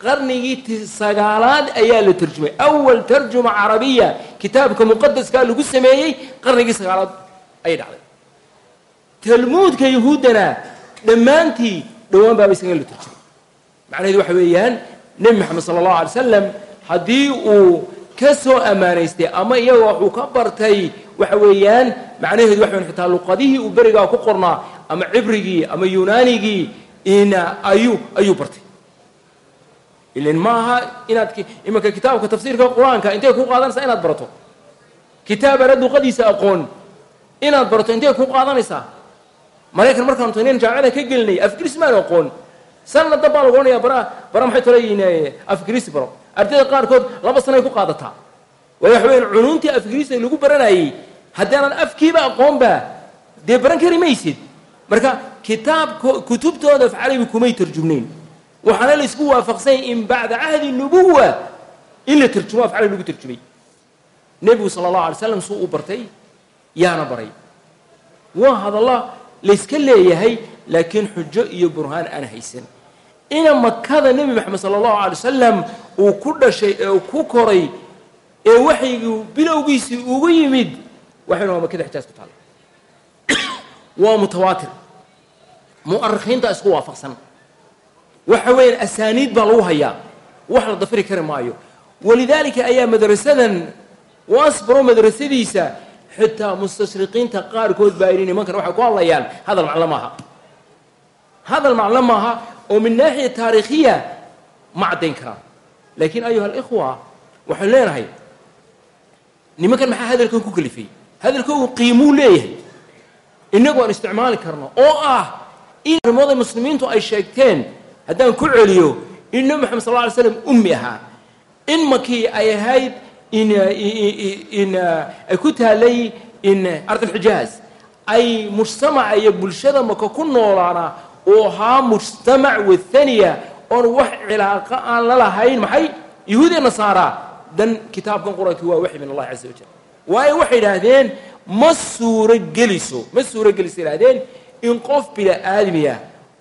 qarnigii sagaalaad ayaa la tarjumay. Awal tarjuma carabiya kitaabka muqadaskaa lagu sameeyey qarnigii sagaalaad ayay dhacday. Talmuudka yahuuddana dhammaantii dhowaan baaba isaga la tarjumay. Macnaheedu waxa weeyaan nebi moxamed sala allahu alay slam haddii uu ka soo ammaanaystay ama iyaga waxuu ka bartay waxa weeyaan macnaheedu waxa weyan xitaa luqadihii uu berigaa ku qornaa ama cibrigii ama yunaanigii ayuu ayuu bartay ilan ma aha inaad imanka kitaabka tafsiirka qur'aanka intay ku qaadanaysaa inaad barato? Kitaabana luqadiisa aqoon. Inaad barato intay ku qaadanaysaa? Maraykan markaanu tagnayn jaamacada ka gelinay afgris maan aqoon. Sanna dab baa lagu odhanayaa bara bara maxay tolayiin afgrisi baro. Ardayda qaarkood laba sanay ku qaadataa waayo waxa weyan cunuuntii afgrisa lagu baranayey haddaanan afkiiba aqoonba dee baran kari maysid marka kitaabko kutubtooda af carabi kumay tarjumnayn waxaana la isku waafaqsanyay in bacda cahdi nubuwa in la tarjumo af carabi lagu tarjumay. Nebigu sala allahu alay slam suu u bartay yaana baray. Waa hadalla layska leeyahay laakiin xujo iyo burhaan aan haysan. Ina makada nebi moxamed sala allahu alay wasalam uu ku dhashay ee ku koray ee waxaygii bilowgiisii ugu yimid waxaynu waa makada xijaas ku taalla waa mutawaatir. Mu'arikhiinta isku waafaqsan waxa weeyaan asaaniid baa lagu hayaa. Wax la dafiri kari maayo. Walidaalika ayaa madrasadan wasbaro madrasadiisa xitaa mustashriqiinta qaarkood baa yidhi nimankan waxay ku hadlayaan hadal maclo maaha. Hadal maclo maaha oo min naaxiya taariikhiya ma caddayn karaan laakiin ayuha alikhwa waxaynu leenahay nimankan maxaa hadalkan ku kalifay? Hadalkoogu qiimuu leeyahay. Innagu aan isticmaali karno oo ah in arrimooda muslimiintu ay sheegteen haddaan ku celiyo in nebi moxamed sal alay slam ummi ahaa. In makii ay ahayd in ay ku taalay in ardalxijaaz ay mujtamaca iyo bulshada maka ku noolaana oo ahaa mujtamac wathaniya oon wax cilaaqo aan la lahayn maxay? Yahuudiya nasaara. Dan kitaabkan qur'aanki waa waxy min allahi casa wajal waayo waxay idhaahdeen ma suuro geliso ma suuro geliso idhahdeen in qof bila aadamiya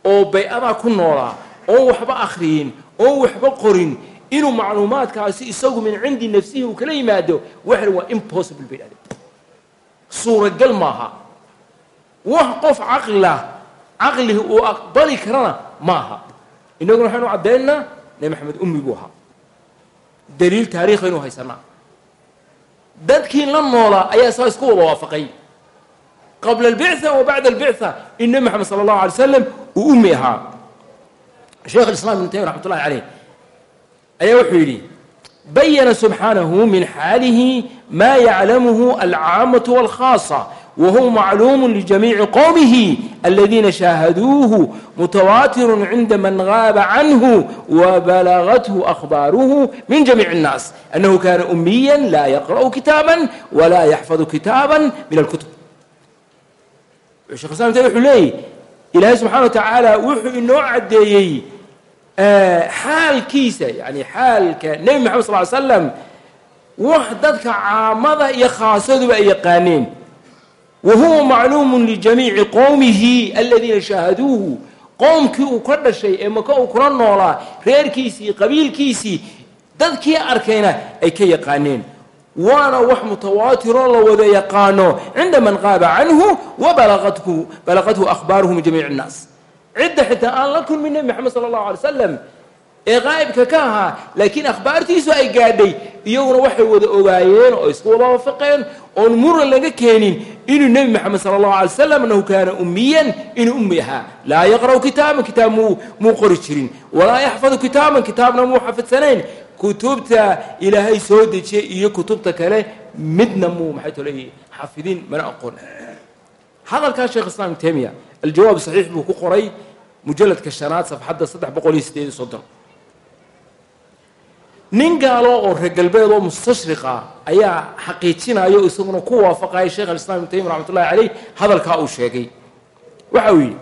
oo bay-adaa ku noolaa oon waxba akhriyin oon waxba qorin inuu macluumaadkaasi isagu min cindi nafsihi uu kala yimaado waxan waa impossible bay idhahdeen. Suuragal maaha. Wax qof caqlilah caqlihi uu aqbali karana maaha. Innaguna waxaynu caddaynaa nebi maxamed ummi buu ahaa. Daliil taariikhaynu haysanaa dadkii la noolaa ayaa saa isku wada waafaqay. Qabla albictha wa bacda albictha in nebi moxamed sala allahu alay slam uu ummi ahaa sheekh islam ibnu taymiya raxmat ullahi caleyh ayaa wuxuu yidhi bayana subxaanahu min xaalihi maa yaclamuhu alcaamatu walkhaasa wahuwa macluumun lijamiici qowmihi aladiina shaahaduuhu mutawaatirun cinda man gaaba canhu wabalagathu akhbaaruhu min jamiici الnaas annahu kaana umiya laa yaqra'u kitaaban walaa yaxfadu kitaaban min alkutub. Shekh islam ibnu taymiya wuxuu leeyahy ilaahay subxaana wa tacaala wuxuu inoo caddeeyey xaalkiisa yani xaalka nebi maxamed sal ly slam wax dadka caamada iyo khaasaduba ay yaqaaneen wa huwa macluumun lijamiici qowmihi aladiina shaahaduuhu. Qoomkii uu ka dhashay ee maka uu kula noolaa reerkiisii qabiilkiisii dadkii arkayna ay ka yaqaaneen waana wax mutawaatiroo la wada yaqaano cinda man qaaba canhu wa balaqathu akhbaaruhu min jamiici innaas cidda xitaa aan la kulmin nebi moxamed sala allahu alay slam ee qaa'ibka ka ahaa laakiin akhbaartiisu ay gaadhay iyaguna waxay wada ogaayeen oo isku wada waafaqeen oon muran laga keenin inuu nebi moxamed sala allahu alay slam annahu kaana ummiyan inuu ummi ahaa. Laa yaqra'u kitaaban kitaab muu muu qori jirin. Walaa yaxfadu kitaaban kitaabna muu xafidsanayn kutubta ilaahay soo dejiyey iyo kutubta kale midna muu maxay toley xafidiin mana aqoon. Hadalkaa sheekh islam ibn temiya aljawaab saxiix buu ku qoray mujalladka shanaad safxadda saddex boqol iyo sideed iyo soddon. Nin gaalo oo reer galbeed oo mustashriqa ayaa xaqiijinayo isaguna ku waafaqaya sheekh alislam ibn temiya raxmat ullahi caleyh hadalkaa uu sheegay. Waxa uu yidhi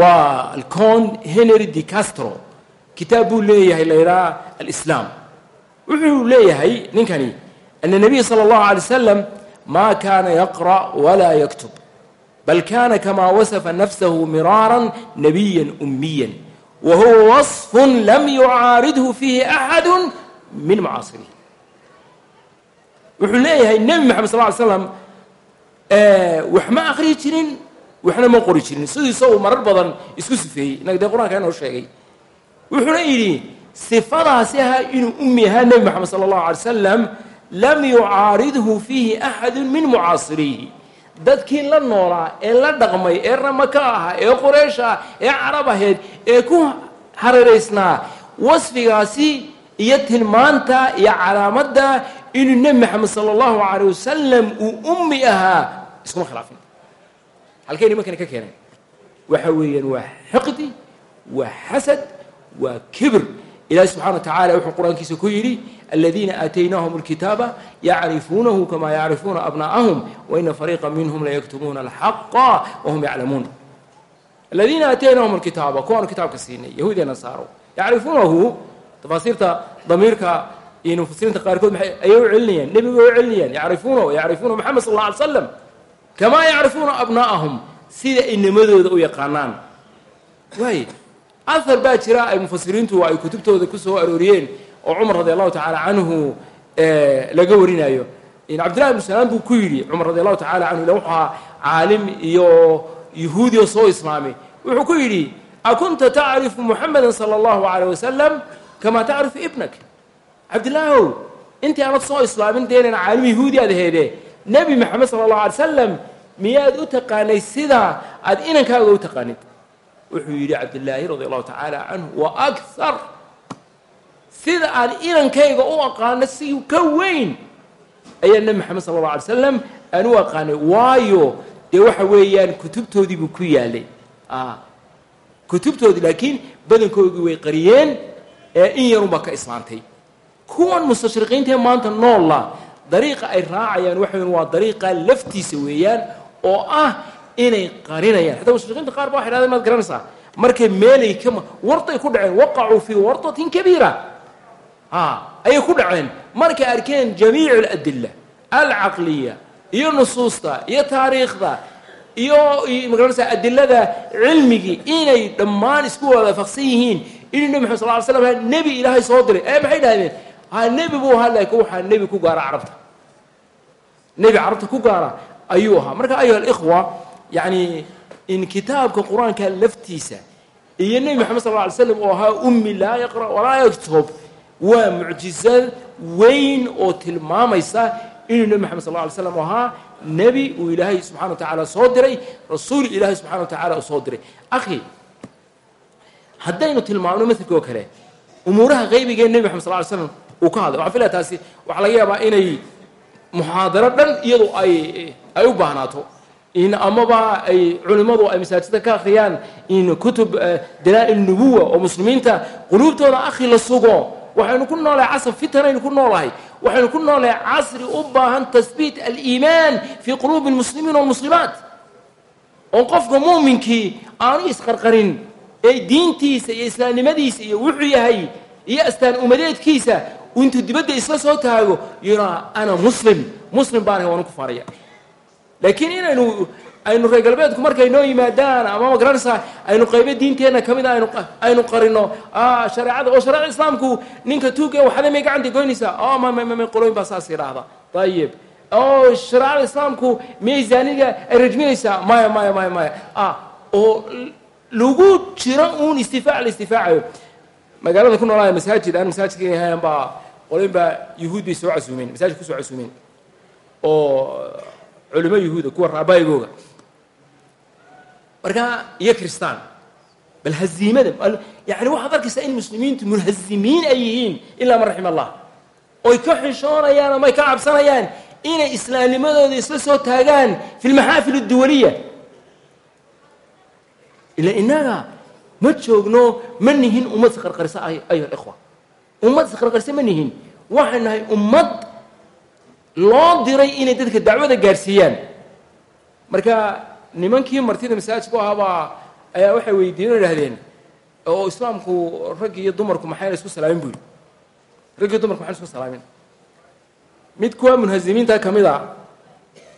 waa alcon henry de castro kitaab buu leeyahay la yidhaha alislaam. Wuxuu leeyahay ninkani ana nabiya sala allahu alay wasalam ma kana yaqra' walaa yaktub bal kana kama wasafa nafsahu miraaran nabiya umiya wa huwa waصfu lam yucaaridhu fiihi axadu min mucaasirihi wuxuu leeyahay nebi maxamed sal ly slam wax ma akriyi jirin waxna ma qori jirin sidiisa uu marar badan isku sifeeyey. Inaga dee qur'aanka inoo sheegay wuxuuna yidhi sifadaasi ahaa inuu ummi ahaa nebi moxamed sala allahu alay salam lam yucaaridhu fiihi axadu min mucaasiriihi dadkii la noolaa ee la dhaqmay ee ramaka ahaa ee quraysh ah ee carab ahayd ee ku hareeraysnaa wasfigaasi iyo tilmaanta iyo calaamadda inuu nebi maxamed sala allahu calayh wasalam uu ummi ahaa iskuma khilaafin. Halkay nimankani ka keeneen waxa weeyaan waa xiqdi waa xasad waa kibir. Ilahi subxana wa tacala wuxuu qur'aankiisa ku yidhi aladiina aataynaahum اlkitaaba yacrifuunahu kama yacrifuuna abna'ahum waina fariiqa minhum layaktumuuna alxaqa wahum yaclamuun aladiina aataynahum alkitaaba kuwaanu kitaabka siinay yahuud ee nasaaro yacrifuunahu tafaasiirta damiirka iyo mufasiriinta qaarkood ayay u celinayaan nebiga u celinayaan yacrifuunahu yacrifuuna moxamed sal alla alay slam kamaa yacrifuuna abna'ahum sida ay nimadooda u yaqaanaan. Waay ahar baa jira ay mufasiriintu ay kutubtooda ku soo arooriyeen oo cumar radi allahu tacaala canhu laga warinayo. Cabdillahi ibnu salaam buu ku yidhi cumar radi allahu tacala canhu ila wuxuu ahaa caalim iyo yahuudi oo soo islaamay wuxuu ku yidhi akunta tacrifu muxameda sala allahu alayh wasalam kamaa tacrifu ibnak? Cabdillaahow intii aanad soo islaamin deenan caalim yahuudi aad aheede nebi maxamed sala allahu alay salam miyaad u taqaanay sida aad inankaaga u taqaanid wuxuu yidhi cabdillaahi radi allahu tacaala canhu wa akar sida aan inankayga u aqaano si ka weyn ayaa nebi maxamed sala alla alay slam aan u aqaanay. Waayo dee waxa weeyaan kutubtoodii buu ku yaalay. Kutubtoodii laakiin badankoodii way qariyeen ee in yarunbaa ka islaantay. Kuwan mustashriqiintaee maanta noolla dariiqa ay raacayaan waxa weyan waa dariiqa laftiisa weeyaan oo ah inay qarinayaan. Xataa mustashriqiinta qaar ba waxay dhahdeen maad garanaysaa. Markay meelay ka wartay ku dhaceen. Waqacuu fii wartatin kabiira. Ayay ku dhaceen. Markay arkeen jamiic aladila alcaqliya iyo nusuusta iyo taariikhda iyo ma garanaysaa adilada cilmigii inay dhammaan isku waafaqsan yihiin. Inuu nebi maxamed sal ly slam nebi ilaahay soo diray. Ee maxay dhahdeen ha nebi buu laakiin waxaa nebi ku gaara carabta. Nebi carabta ku gaara ayuu ahaa. Marka ayuha alikhwa yacni in kitaabka qur'aanka laftiisa iyo nebi maxamed sal ly slam oo ahaa ummi laa yaqra' walaa yaktub waa mucjizad weyn oo tilmaamaysa inuu nebi maxamed sal lla alay slam ahaa nebi uu ilaahay subxana wa tacaala soo diray rasuul ilaahay subxana wa tacala uu soo diray. Akhi haddaynu tilmaamno maelka oo kale umuuraha qaybiga ee nebi maxamed sal ly slam uu ka hadlay. Waxaan filaya taasi waxaa laga yaabaa inay muxaadaro dhan iyadu ay ay u baahnaato in amaba ay culimmadu ay masaajidda ka akhriyaan in kutub dalaa'il nubuwa oo muslimiinta quluubtooda akhi la sugo waxaynu ku noolahay casr fitanaynu ku noolahay waxaynu ku noolahay casri u baahan tahbiit aliimaan fii quluubi اlmuslimiin walmuslimaat oon qofka muuminkii aanu isqarqarin ee diintiisa iyo islaamnimadiisa iyo wuxuu yahay iyo astaan umadeedkiisa intuu dibadda isla soo taago yidhaa ana muslim muslim baanahay waanu ku faaraya laakiin inaynu aynu reer galbeedku markay noo yimaadaan ama ma aynu qaybo diinteenna ka mid a aynu aynu qarino shareecada oo shareecada islaamku ninka tuuga waxada may gacanta goynaysaa o ma ma qolooyin baa saas yidhaahda. Ayib oo shareecada islaamku miyay zaaniga ay rajminaysaa maya maya maya maya oo lagu jiro uun istifaac la istifaacayo. Magaalada ku noolaayo masaajid aan masaajidka ahayn baa qolooyin baa yuhuud bay soo casuumeen masaajid ku soo casuumeen oo culimo yuhuuda kuwa raabaayigooga markaa iyo kristaan bal haziimada yani waxaad arkaysaa in muslimiintu munhazimiin ay yihiin ilaa man raxima allah. Oy ka xishoonayaan ama ka cabsanayaan inay islaamnimadooda isla soo taagaan fi lmaxaafil adduwaliya ila innaga ma joogno ma nihin ummad isqarqarisa ayuha alikhwa ummad isqarqarisa ma nihin. Waxay nahay ummad loo diray inay dadka dacwada gaadhsiiyaan. Marka nimankii martida masaajidku ahaabaa ayaa waxay weydiino idhahdeen oo islaamku raggi iyo dumarku maxayna isku salaamin? bu yidhi. Raggiiyo dumarku maxayna isku salaamin? Mid kuwa munhazimiinta ka mid a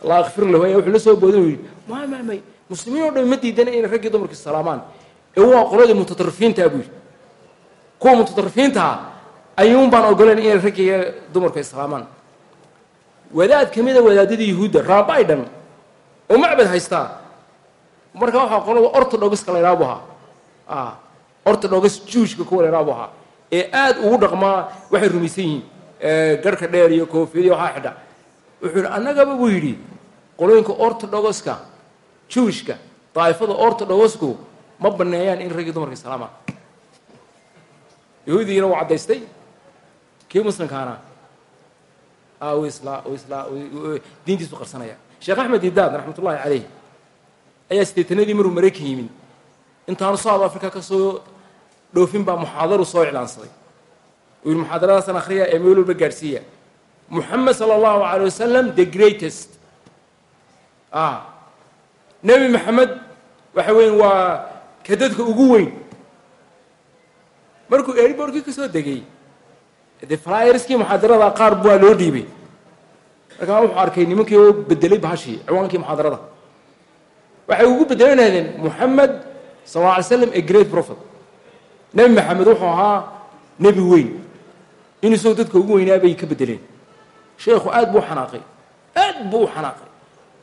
allah akfir lahu ayaa wuxuu la soo boodin u yidhi may may may muslimiin o dhan ma diidana inay raggii dumarku salaamaan. Ee waa qoladii mutatarrifiintaa buu yidhi. Kuwa mutatarrifiintaa ayuun baan ogoleyn inay raggiiyo dumarku ay salaamaan wadaad ka mida wadaadadii yuhuudda raabaidan oo macbad haystaa. Marka waxaa qolada ortodogska la ydhaha bu ahaa ortodogs juushka kuwa la ydhaha bu ahaa ee aad ugu dhaqmaa waxay rumaysan yihiin. Garhka dheer iyo koofiyadiyo waxaa xidha. Wuxuu yidhi annagaba buu yidhi qolooyinka ortodogoska juushka daa'ifada ortodogosku ma baneeyaan in raggii dumarka salaamaan yahuudigiina waa caddaystay. Kii muslimkaana diintiisu qarsanaya. Sheekh axmed idaad raxmat ullahi caleyh ayaa sideetanadii maruu maraykan yimin intaanu south africa ka dhoofin baa muxaadaru soo iclaansaday. Uu yihi muxaadaradaasaan akhriya ee meel walba gaadhsiiya muxamed sala allahu alay wasalam the greatest. Nebi maxamed waxa weyan waa ka ugu weyn. Markuu airbortkii ka degay dee flyerskii muxaadarada qaar baa loo dhiibay. Markaa wuxuu arkay nimankii oo bedelay bahashii ciwaankii muxaadarada waxay ugu bedelanahdeen moxamed sal lla alay slam a great prophet. Nebi maxamed wuxuu ahaa nebi weyn. In isagoo dadka ugu weynaa bay ka bedeleen sheekhu aad buu xanaaqay aad buu u xanaaqay.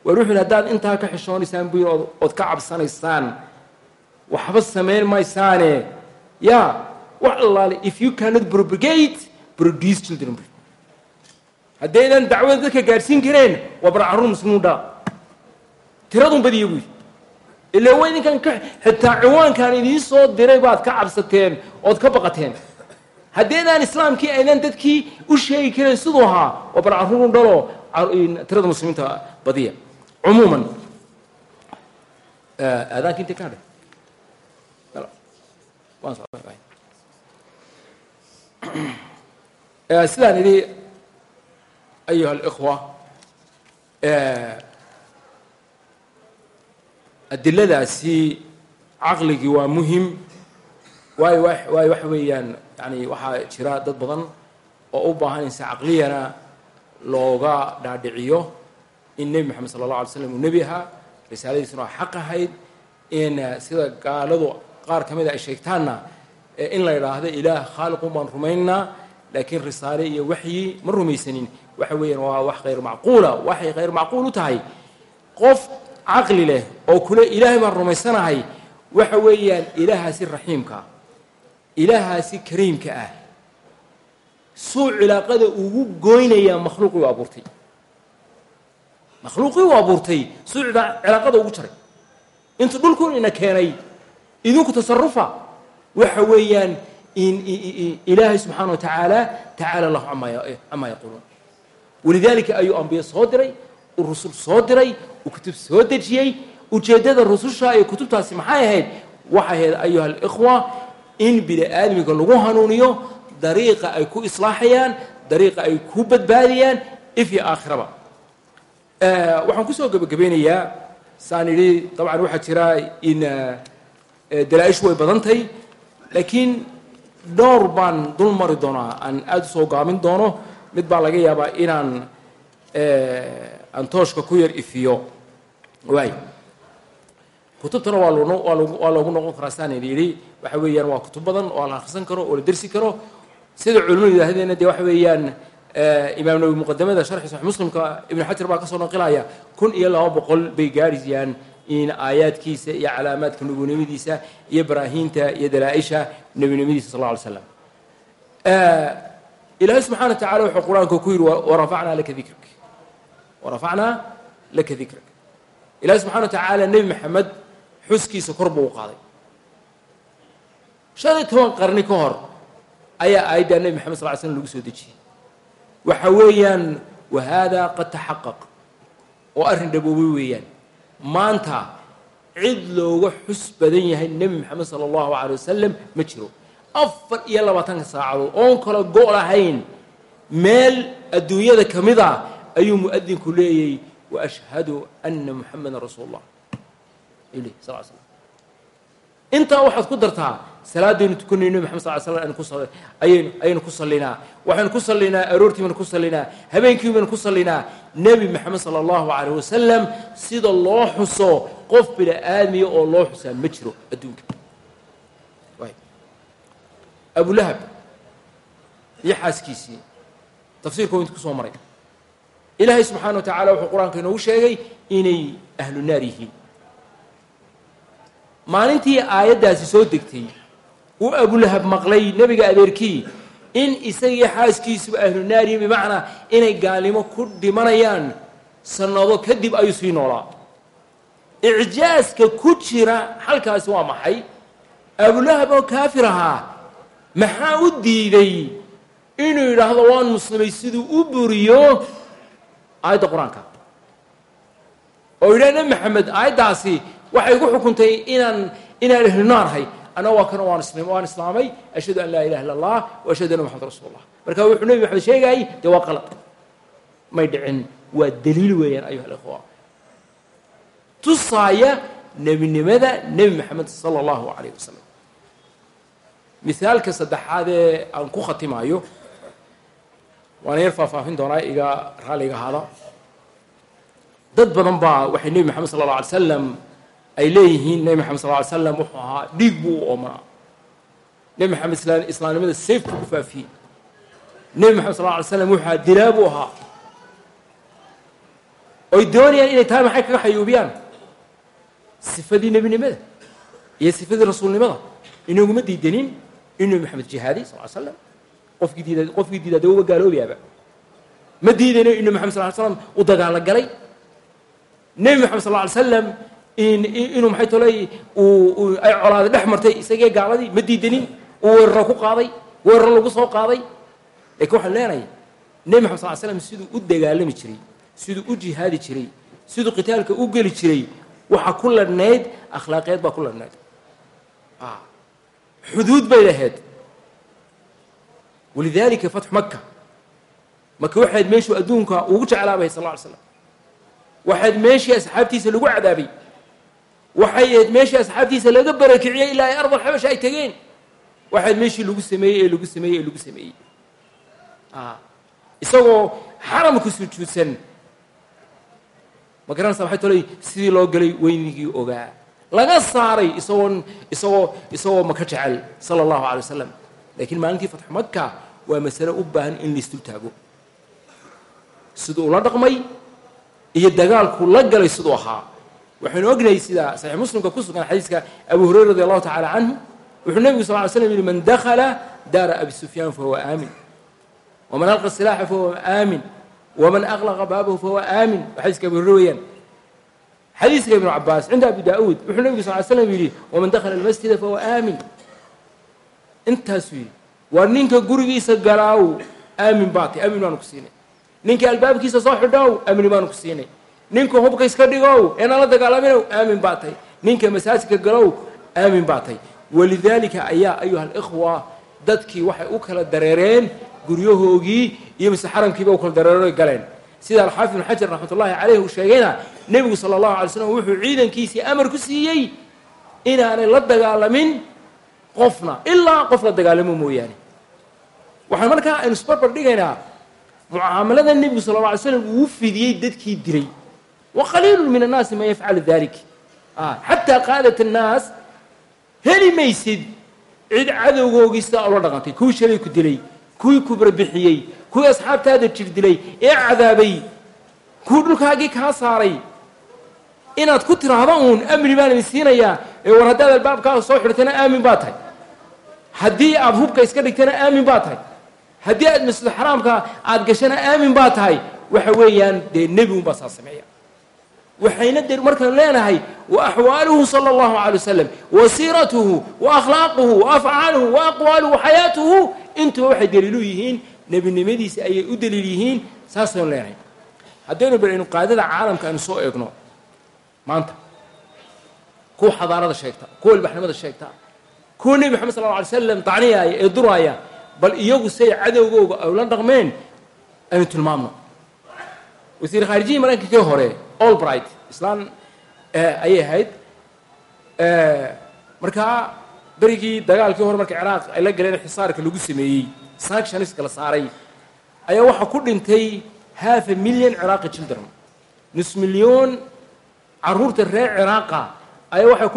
Waar wuxu yidhi haddaad intaa ka xishoonaysaan bu yidhi ood ka cabsanaysaan. Waxba samayn maysaane ya wax allaale if you cannot propagate produce children haddaydan dacwada dadka gaadhsiin kareen waa bar carruur muslimuun dhaa. Tiradun badiya buu yidhi ilaa wa idinkan ka xitaa ciwaankaan idiin soo diray baad ka cabsateen ood ka baqateen. Haddaydaan islaamkii aydan dadkii u sheegi kareen siduu ahaa waa bar carruurun dhaloo tirada muslimiinta badiya. Cumuuman. Aadaanka inta ka hadhay sidaan idhi ayuha alikhwa adiladaasi caqligii waa muhiim waayo waayo waxa weeyaan yani waxaa jira dad badan oo u baahan in si caqliyana looga dhaadhiciyo in nebi moxamed sala allah alay slam uu nebi ahaa risaaladiisuna waa xaq ahayd in sida gaaladu qaar ka mida ay sheegtaanna in la idhaahdo ilaah khaaliqun baan rumaynaa laakiin risaale iyo waxyi ma rumaysanin. Waxa weeyaan waa wax hayr macquula waxay hayr macquul u tahay. Qof caqli leh oo kule ilaahay baan rumaysanahay waxa weeyaan ilaahaasi raxiimka ilaahaasi kariimka ah. Suu cilaaqada ugu goynayaa makhluuqii u abuurtay. Makhluuqii u abuurtay suu cilaaqada ugu jaray. Intuu dhulkun ina keenay idinku tasarufa waxa weeyaan ilaahay subxaana wa tacaala tacaala allahu camaa yaquuluun walidaalika ayuu ambiye soo diray uu rusul soo diray uu kutub soo dejiyey ujeeddada rususha iyo kutubtaasi maxay ahayd waxay ahayd ayuha alikhwa in bini aadmiga lagu hanuuniyo dariiqa ay ku islaaxayaan dariiqa ay ku badbaadiyaan if aakhiraba waxaan ku soo gebagabeynayaa saan idhi dabcan waxaa jira in dalaa-ishu way badantay laakiin dhowr baan dul doonaa aan aada u soo doono mid baa laga yaabaa inaan aan tooshka ku yar ifiyo. Waay kutubtana waa loo waa loogu noqon karaa saan yidhi. Waxa weeyaan waa kutub badan oo la akhrisan karo oo la dersi karo. Sida culimadu yidhaahdeenna dee waxa weeyaan imaam nawi muqadamada sharxi sax muslimka ibnu xajar baa ka soo kun iyo laba boqol bay gaarhayaan in aayaadkiisa iyo calaamaadka nebinimadiisa iyo baraahiinta iyo dalaa-isha nebinimadiisa sal alay slam ilaahay subxana wa tacala wuxuu qur'aanka ku yidhi warafacnaa laka dikrak warafacnaa laka dikrak ilahi subxana wa tacaala nebi maxamed xuskiisa kor buu u qaaday. Shan iyo toban qarni ka hor ayaa aayaddaa nebi maxamed sal ly slam lagu soo dejiyey. Waxa weeyaan wa haadaa qad taxaqaq oo arrin dhaboobay weeyaan maanta cid looga xus badan yahay nebi maxamed sala allahu calay wasalam ma jiro. Afar iyo labaatanka saacadood oon kala go' lahayn meel adduunyada ka mid a ayuu mu'adinku leeyay wa ashhadu ana muxamedan rasuul allah intaa waxaad ku dartaa salaadaynu tukanay nebi maxamed sal slam aynu ayaynu ku sallinaa. Waxaynu ku sallinaa aroortii baynu ku sallinaa habeenkii baynu ku sallinaa. Nebi maxamed sala allahu calayh wasalam sida loo xuso qof bini aadmiya oo loo xusaa ma jiro adduunka. Abulahab iyo xaaskiisii tafsiirka intu ku soo maray. Ilaahay subxaana wa tacala wuxuu qur'aanka inoogu sheegay inay ahlu naar yihiin. Maalintii aayaddaasi soo degtay uu abulahab maqlay nebiga adeerkii in isagii xaaskiisuba ahlu naar yihiin bimacnaa inay gaalnimo ku dhimanayaan sannado kadib ayuu sii noolaa. Icjaaska ku jira halkaasi waa maxay? Abulahab oo kaafir ahaa maxaa u diiday inuu yidhaahdo waan muslimay siduu u buriyo? Aayadda qur'aanka. Oo yidhaha nebi maxamed aayaddaasi waxay ku xukuntay inaan inaan ehlu anna waa kana waan islaamay ashhadu an laa ilaha illa allah ashhadu anna maxamad rasul allah marka wuxuu nebi maxamed sheegayay dee waa qalad? May dhicin. Waa daliil weeyaan ayuha alikhwa tusaaya nebinimada nebi maxamed sala allahu calayh wasalam mihaalka saddexaad ee aan ku khatimaayo waana yar faahfaafin doonaa iga raalliga ahaada dad badan baa waxay nebi maxamed sala alla alay slam ay leeyihiin nebi maxamed sal ly slam wuxuu ahaa dhiig buu u oomanaa nebi maxamed isla islaamnimada sayf buu ku faafiyey nebi maxamed sal ly slam wuxuu ahaa dilaa buu ahaa. Oy doonayaan inay tahay maxay kaga xayuubiyaan? Sifadii nebinimada iyo sifadii rasuulnimada. Inaguma diidanin in nebi maxamed jihaadi sal ly slam qofkii diida qofkii diida dee uba gaaloobayaaba ma diidayno in nebi maxamed sal ly slam u dagaalo galay? Nebi maxamed sal ly slam inuu maxay tolay uu ay colaada dhex martay isagee gaaladii ma diidanin uu weeraro ku qaaday weeraro lagu soo qaaday. Laakiin waxaan leenahay nebi maxamed sal slam siduu u dagaalami jiray siduu u jihaadi jiray siduu qitaalka u geli jiray waxaa ku ladhnayd akhlaaqeed baa ku ladhnayd xuduud bay lahayd. Walidaalika fatxu maka maka waxayd meeshuu adduunka ugu jeclaabay sal ly slam waxayd meeshii asxaabtiisa lagu cadaabay waxay ahayd meeshii asxaabtiisa laga barakiciyey ilaa ay ardal xabasha ay tegeen. Waxayd meeshii lagu sameeyey ee lagu sameeyey ee lagu sameeyey. Isagoo xaramka sujuudsan. Ma garanaysa maxay tolay? Sidii loo galay weynigii ogaa. Laga saaray isagoon isagoo isagoo maka jecel sala allahu calay wasalam laakiin maalintii fatxu maka waa masale u baahan in laisdul taago. Siduu ula dhaqmay iyo dagaalku la galay siduu ahaa waxaynu ognahay sida saxiix muslimka ku sugan xadiiska abu hurayra radi allahu tacala canhu wuxuu nebigu sal ly slam yihi man dakhala daara abi sufyaan fahuwa aamin. Waman alqa silaaxa fahuwa aamin. Waman aqlaqa baabahu fahuwa aamin. Waa xadiiska abu hurayra weeyaan. Xadiiska ibnu cabaas cinda abi daa'uud wuxuu nebigu sal ly slam yidhi waman dakhala almasjida fahuwa aamin. Intaasuu yidhi waa ninka gurigiisa galaaw aamin baatay aamin baanu ku siinay. Ninka albaabkiisa soo xidhow aamin baanu ku siinay ninka hubka iska dhigow ee nala dagaalaminow aamin baa tay ninka masaajidka galow aamin baa tay walidaalika ayaa ayuha alikhwa dadkii waxay u kala dareereen guryahoogii iyo mise xaramkiiba u kala dareeroy galeen. Sida alxaafid ibnu xajar raxmat ullahi caleyh uu sheegayna nebigu sala allahu alay slam wuxuu ciidankiisii amar ku siiyey inaanay la dagaalamin qofna ilaa qof la dagaalamo mooyaane. Waxaan markaa aynu isbarbar dhigaynaa mucaamalada nebigu sala alla alay slam uu fidiyey dadkii dilay wa qaliilu min annaasi man yafcalu dalik xataa qaadat annaas heli maysid cid cadowgoogii sidaa ula dhaqantay kuwii shalay ku dilay kuwii kubrabixiyey kuwii asxaabtaada jir dilay ee cadaabay kuwii dhulkaagii kaa saaray inaad ku tiraahdo uun amni baan idin siinayaa ee war haddaad albaabkaaga soo xidhatana aamin baa tahay haddii aad hubka iska dhigtana aamin baa tahay haddii aad masjid xaraamka aad gashana aamin baa tahay waxa weeyaan dee nebi unbaa saa sameeya waxayna de leenahay wa axwaaluhu sala allahu calay wasalam wa siiratuhu wa akhlaaquhu wa afcaaluhu wa aqwaaluhu wa xayaatuhu intuba waxay daliilu yihiin nebinimadiisa ayay u daliil yihiin saasaynu leenahay. Haddaynu bar aynu qaadada caalamka aynu soo eegno maanta kuwa xadaarada sheegta kuwa ilbaxnimada sheegta kuwa nebi maxamed sal lla alay slam dacniyaaya ee duraaya bal iyagu say cadowgooga ay la dhaqmeen aynu tilmaamno. Wasiir khaarijiyii maraykankii hore allbright islaan ayay ahayd. Markaa berigii dagaalkii hore marka ciraaq ay la galeen xisaarka lagu sameeyey sanctioniska la saaray ayaa waxaa ku dhintay half a million ciraaqi children. Nus milyoon carruurta reer ciraaqa ayaa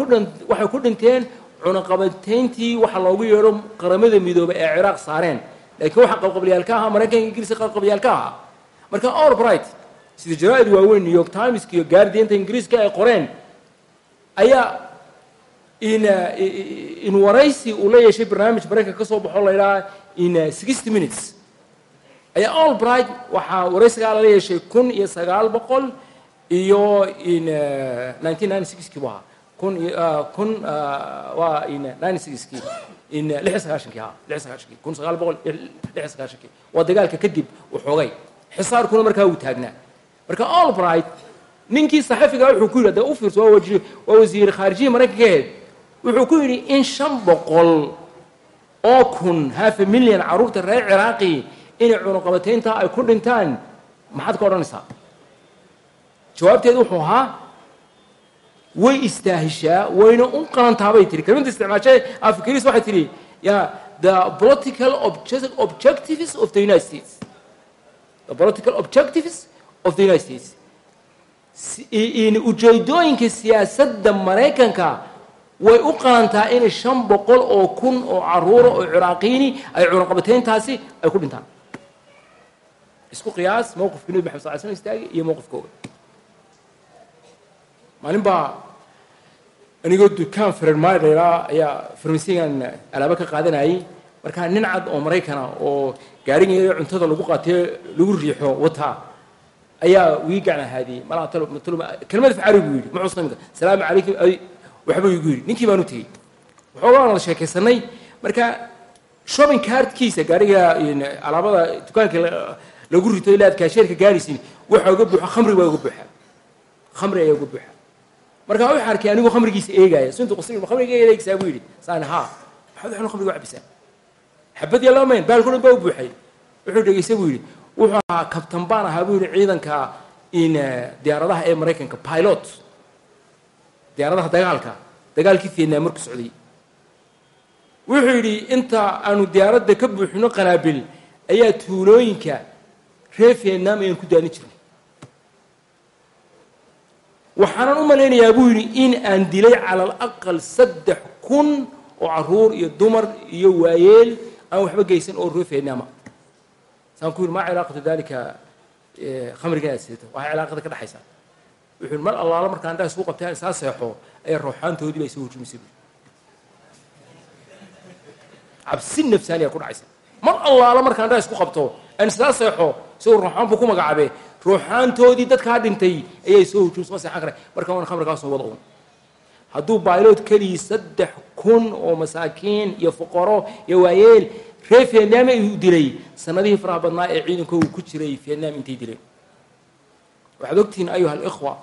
waxay ku dhinteen cunaqabatayntii waxa loogu yeedho qaramada midoobay ee ciraaq saareen. Laakiin waxaa qabqabliyaalka ahaa maraykanka ingiriiska qabqabliyaalka ahaa. Marka allbright sida jaraa-id waaweyn new york timeska iyo gaardiinta ingiriiska ay qoreen ayaa in in waraysi uu la yeeshay barnaamij maraykanka ka soo baxo la ydhaha in sixty minutes. Ayaa allbright waxaa waraysigaa lala yeeshay kun iyo sagaal boqol iyo in nineteen ninety sixkii bu ahaa. Kun kun waa in ninety sixkii in lix iyo sagaashankii ha lix iyo sagaashankii kun sagaal boqol lix iyo sagaashankii waa dagaalka kadib waxoogay xisaarkuna markaa uu taagnaa marka allbright ninkii saxafiga wuxuu ku yidhi de u fiirso waa wasiir khaarijiyi maraykanka aheyd wuxuu ku yidhi in shan boqol oo kun half a million carruurta reer ciraaqi inay cunuqabatayntaa ay ku dhintaan maxaad ka odhanaysaa? Jawaabteedu wuxuu ahaa way istaahishaa wayna u qalantaabay tihi kelmadda isticmaashay afkris waxay tihi ya the political objectives of the united states. The political objectives of the united states. In ujeedooyinka siyaasadda maraykanka way u qalantaa inay shan boqol oo kun oo caruura oo ciraaqiini ay cunaqabatayntaasi ay ku dhintaan. Isku qiyaas mowqifka nebi maxamed sal slam istaagay iyo mowqifkooga maalin baa anigoo dukaan ferermar laydhaa ayaa farmasigan alaabo ka qaadanayay. Markaa nin cad oo maraykana oo gaariga cuntada lagu qaatee lagu riixo wataa ayaa wii gacna haadiyey malaa kelmad facari buu yidhi muxuusna imika salaamu calaykum waxbuu igu yidhi. Ninkii baan u tegey waxoogaa wada sheekaysanay. Marka shopping cardkiisa gaariga alaabada dukaanka lagu rito ilaa ad kaasheerka gaaraysin waxaa uga buuxa khamri baa uga buuxa. Khamri ayaa uga buuxa. Marka waxaa arkay anigoo khamrigiisa eegaaya suntu qasri khamriga eegaysaa buu yidhi. Saan haa. Maxaad waxnu khamriga cabisaa? Xabad iyo lamayn baalku dhan baa u buuxay. Wuxuu dhegeysa buu yidhi wuxuu ahaa kabtan baan ahaa buu yidhi ciidanka in diyaaradaha ee maraykanka pilot. Diyaaradaha dagaalka dagaalkii vietnam marku socday. Wuxuu yidhi inta aanu diyaaradda ka buuxino qanaabil ayaa tuulooyinka reer vietnam ayaan ku daadin jirnay waxaanan u malaynayaa buu yidhi in aan dilay cala alaqal saddex kun oo carruur iyo dumar iyo waayeel aan waxba geysan oo reer vietnama saan ku yidhi maa cilaaqatu dalika khamriga aad seeto? Waxay cilaaqada ka dhexaysaa wuxuu yidhi mar allaala markaa indhaha isku qabtaan isaa seexo ayaa rooxaantoodii baa isoo hujumisay buu. Cabsi nafsaaniya ku dhacaysa mar allaala markaa indhaha isku qabto aan isaa seexo isagoo ruuxaan buu ku magacaabe ruuxaantoodii dadkaa dhintay ayaa soo hujuumsama seexan kare marka waan khamrigaasoo wada un hadduu baylod kelii saddex kun oo masaakiin iyo fuqaro iyo waayeel reer vietnam uu dilay sanadihii faraha badnaa ee ciidankoogu ku jiray vietnam intay dileen waxaad ogtihiin ayuha alikhwa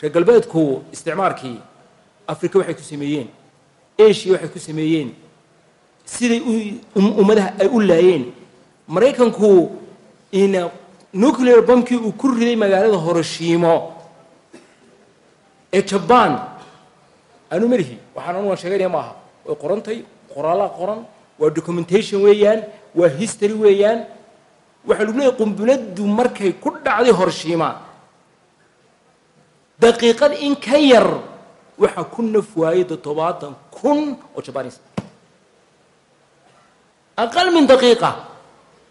reer galbeedku isticmaarkii africa waxay ku sameeyeen asia waxay ku sameeyeen siday ummadaha ay u laayeen. Maraykanku nuclear bombkii uu ku riday magaalada horoshiimo ee jabaan aanu melihi waxaan anugan sheegaynaya ma aha. Way qorantay qoraalaa qoran waa documentation weeyaan waa history weeyaan. Waxaa lagu leeyahy qumbuladdu markay ku dhacday horshiima daqiiqad in ka yar waxaa ku naf waayey toddobaatan kun oo jabaaniis aqal min daqiiqa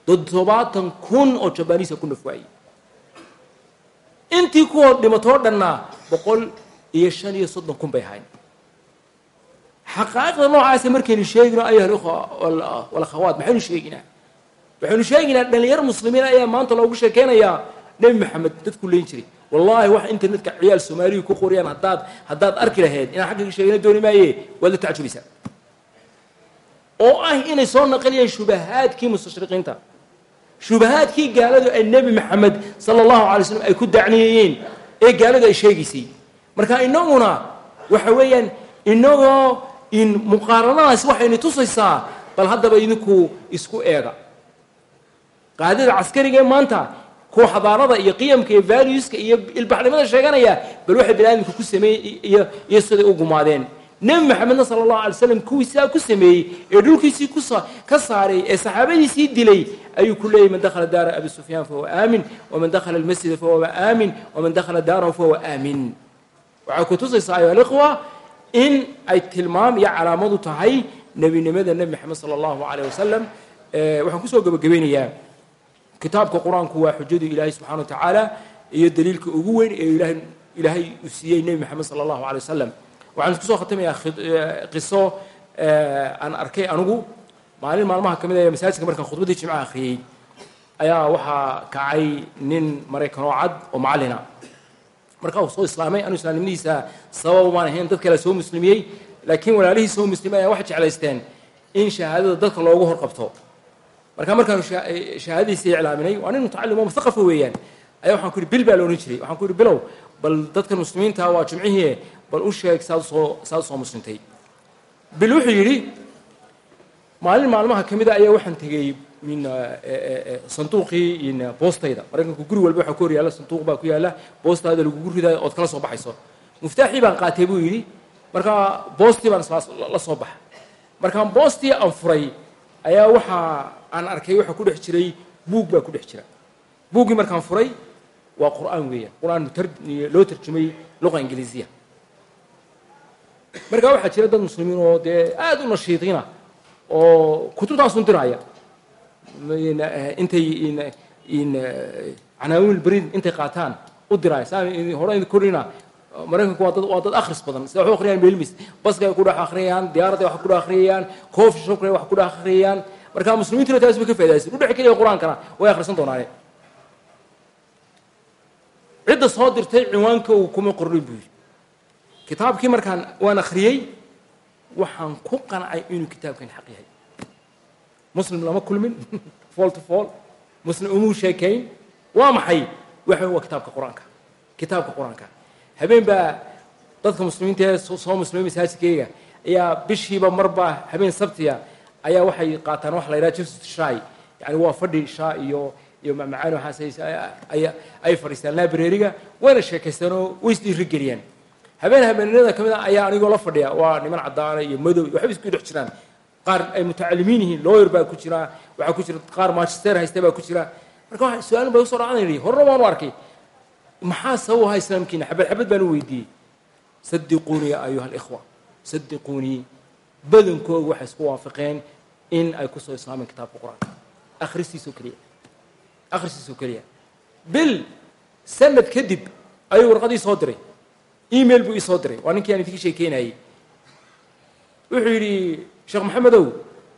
toddobaatan kun oo jabaaniisa ku naf waayey intii kuwa dhimatoo dhannaa boqol iyo shan iyo soddon kun bay ahayn xaqaa'iqda noocaasa markaynu sheegino ayuha walakhawaat maxaynu sheeginaa waxaynu sheegaynaa dhalinyaro muslimiin ayaa maanta loogu sheekeynayaa nebi maxamed dadku leyn jiray wallaahi wax internetka ciyaal soomaaliyu ku qoriyaan haddaad haddaad arki lahayd inaan xaggiga sheegana dooni maaye waad la tacajubaysaa oo ah inay soo naqliyeen shubahaadkii mustashriqiinta shubahaadkii gaaladu ay nebi maxamed sala allahu alay slam ay ku dacniyeyeen ee gaaladu ay sheegaysay marka inaguna waxa weeyaan inagoo in muqaaranadaas waxayna tusaysaa bal haddaba idinku isku eega. Qaadida caskariga ee maanta kuwa xadaarada iyo qiyamka iyo valueska iyo ilbaxnimada sheeganaya bal waxay bani aadamka ku sameeyey iyo siday u gumaadeen. Nebi maxamedna sala allahu alay slam kuwii sidaa ku sameeyey ee dhulkiisii ka saaray ee saxaabadiisii dilay ayuu ku leeyay man dakhala daara abi sufyaan fahuwa aamin waman dakhala almasjida fahuwa aamin waman dakhala daarahu fahuwa aamin. Waxay ku tusaysaa ayuha alikhwa in ay tilmaam iyo calaamadu tahay nebinimada nebi maxamed sala allahu aleyh wasalam waxaan ku soo gebagabeynayaa. Kitaabka qur'aanku waa xujadu ilaahay subxana wa tacaala iyo daliilka ugu weyn ee ilahay ilaahay uu siiyey nebi maxamed sala allahu alay wasalam waxaan isku soo khatamayaa qiso aan arkay anigu maalin maalmaha ka mid a masaajidka markaan khudbaddii jimcaha akhriyey ayaa waxaa kacay nin maraykan oo cad oo macallina markaa uu soo islaamay anu islaamnimadiisa sabab maan ahayn dad kale soo muslimiyey laakiin walaalihii soo muslimay ayaa waxay jeclaysteen in shahaadada dadka loogu horqabto. Markaa markaanu shahaadadiisii iclaaminay waa nin mutacalim oo muthaqafa weeyaan. Ayaa waxaan ku yihi bil baa la odhan jiray. Waxaan ku yihi bilow bal dadkan muslimiinta waa jimcihii bal u sheeg saad soo saad soo muslimtay. Bil wuxuu yidhi maalin maalmaha ka mida ayaa waxaan tegey sanduuqii in boostayda. Maraykanku guri walba waxaa ku hor yaalla sanduuq baa ku yaalla boostaada lagugu ridayo ood kala soo baxayso. Muftaaxii baan qaatay buu yidhi markaa boostii baan la soo baxa markaan boostii aan furay ayaa waxaa aan arkay waxaa ku dhex jiray buug baa ku dhex jira. Buuggii markaan furay waa qur'aan weeyaan. Qur'aan loo tarjumay luqa ingiliisiya markaa waxaa jira dad muslimiin oo dee aada u nashiidiina oo kutubtaasun diraya intay canaawin barid intay qaataan u diraya saan hore idin korina maraykanku waa dad waa dad akhris badan sida waxu akhriyaan meelmis baska ay ku dhex akhriyayaan diyaaradda wax ku dhex akhriyayaan coffee shopka wax ku dhex akhriyayaan marka muslimiintuna taas bay ka faa'idaysan udhex keliya qur'aankana way akhrisan doonaane cidda soo dirtay cinwaanka uu kuma qornin buu yidhi. Kitaabkii markaan waan akhriyey waxaan ku qancay inuu kitaabkan xaq yahay muslim lama kulmin. Fool to fool muslim umuu sheekayn waa maxay? Waxa waa kitaabka qur'aanka. Kitaabka qur'aanka. Habeen baa dadka muslimiinta ee soo muslimay masaajidkayga ayaa bishiiba marba habeen sabtiya ayaa waxay qaataan waxa la yidhaha jilsat shaay yani waa fadhi shaa iyo iyo macmacaan waxaas ay fadhiistaan librariga wayna sheekaystaan oo way isdhiirigeliyaan habeen habeeninada ka mid a ayaa anigoo la fadhiya. Waa niman caddaana iyo madow waxba isku dhex jiraan qaar ay mutacalimiin yihiin lawyer baa ku jira waxaa ku jira qaar manchester haysta baa ku jira. Marka waxa su'aalin bay u soo dhacdan yidhi horena waan u arkay. Maxaa sabab ahaa islaamkiina? Xabad xabad baan u weydiiyey. Sadiquunii ya ayuha alikhwa. Sadiquunii badankooga waxay isku waafaqeen in ay ku soo islaameen kitaabka qur'aanka. Akhristiisoo keliya. Akhristiisoo keliya. Bil sanad kadib ayuu warqadii soo diray. Email buu ii soo diray. Waa ninkii aan idinka sheekeynayey wuxuu yidhi sheekh maxamedow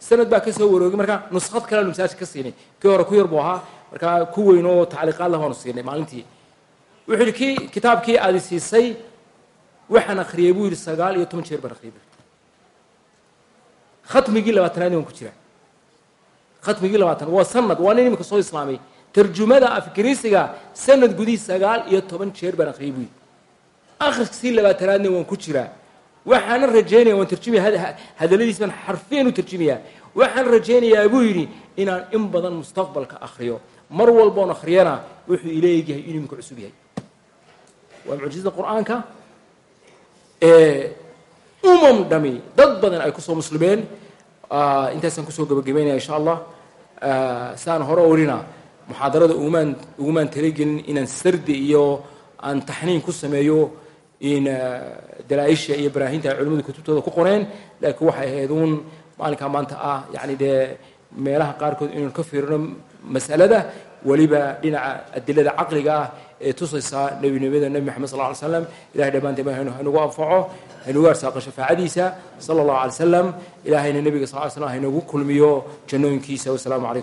sanad baa ka soo waroogay markaa nuskhad kaleanu masaajid ka siinay. Kii hore ku yar buu ahaa markaa ku weyn oo tacliiqaad lah waanu siinay maalintii. Wuxuu yidhi kii kitaabkii aadi siisay waxaan akhriyey buu yidhi sagaal iyo toban jeer baan akhriyay khatmigii labaatanaadni waan ku jiraa. Khatmigii labaatan waa sanad waa nin imika soo islaamay. Tarjumada afgiriisiga sanad gudihii sagaal iyo toban jeer baan akhriyay buu yidhi. Akhriskii labaatanaadna waan ku jiraa waxaana rajaynaya waan tarjumaya hadalladiis baan xarfiyan u tarjumayaa waxaan rajaynayaa buu yidhi inaan in badan mustaqbalka akhriyo. Mar walboon akhriyana wuxuu ileegyahay inuu imika cusub yahay. Waa mucjizada qur'aanka? Umam dhami. Dad badan ay ku soo muslimeen. Intaasaan ku soo gabagabeynaya insha allah saan hore orina muxaadarada ugumaan ugumaan talagelin inaan sardi iyo aan taxniin ku sameeyo dalaa-isha iyo baraahinta ay culimmadu kutubtooda ku qoreen laakiin waxay ahayd uun maalinkaa maanta ah yacni dee meelaha qaarkood inaynu ka fiirino mas'alada weliba dhinaca adilada caqliga ah ee tusaysa nebinimada nebi maxamed sal ly slam ilahay dhammaanteen haynagu anfaco haynagu arsaaqo shafaacadiisa sala allahu alay slam ilahayna nebiga sal ly slam haynagu kulmiyo jannooyinkiisa wasalaamu calaykum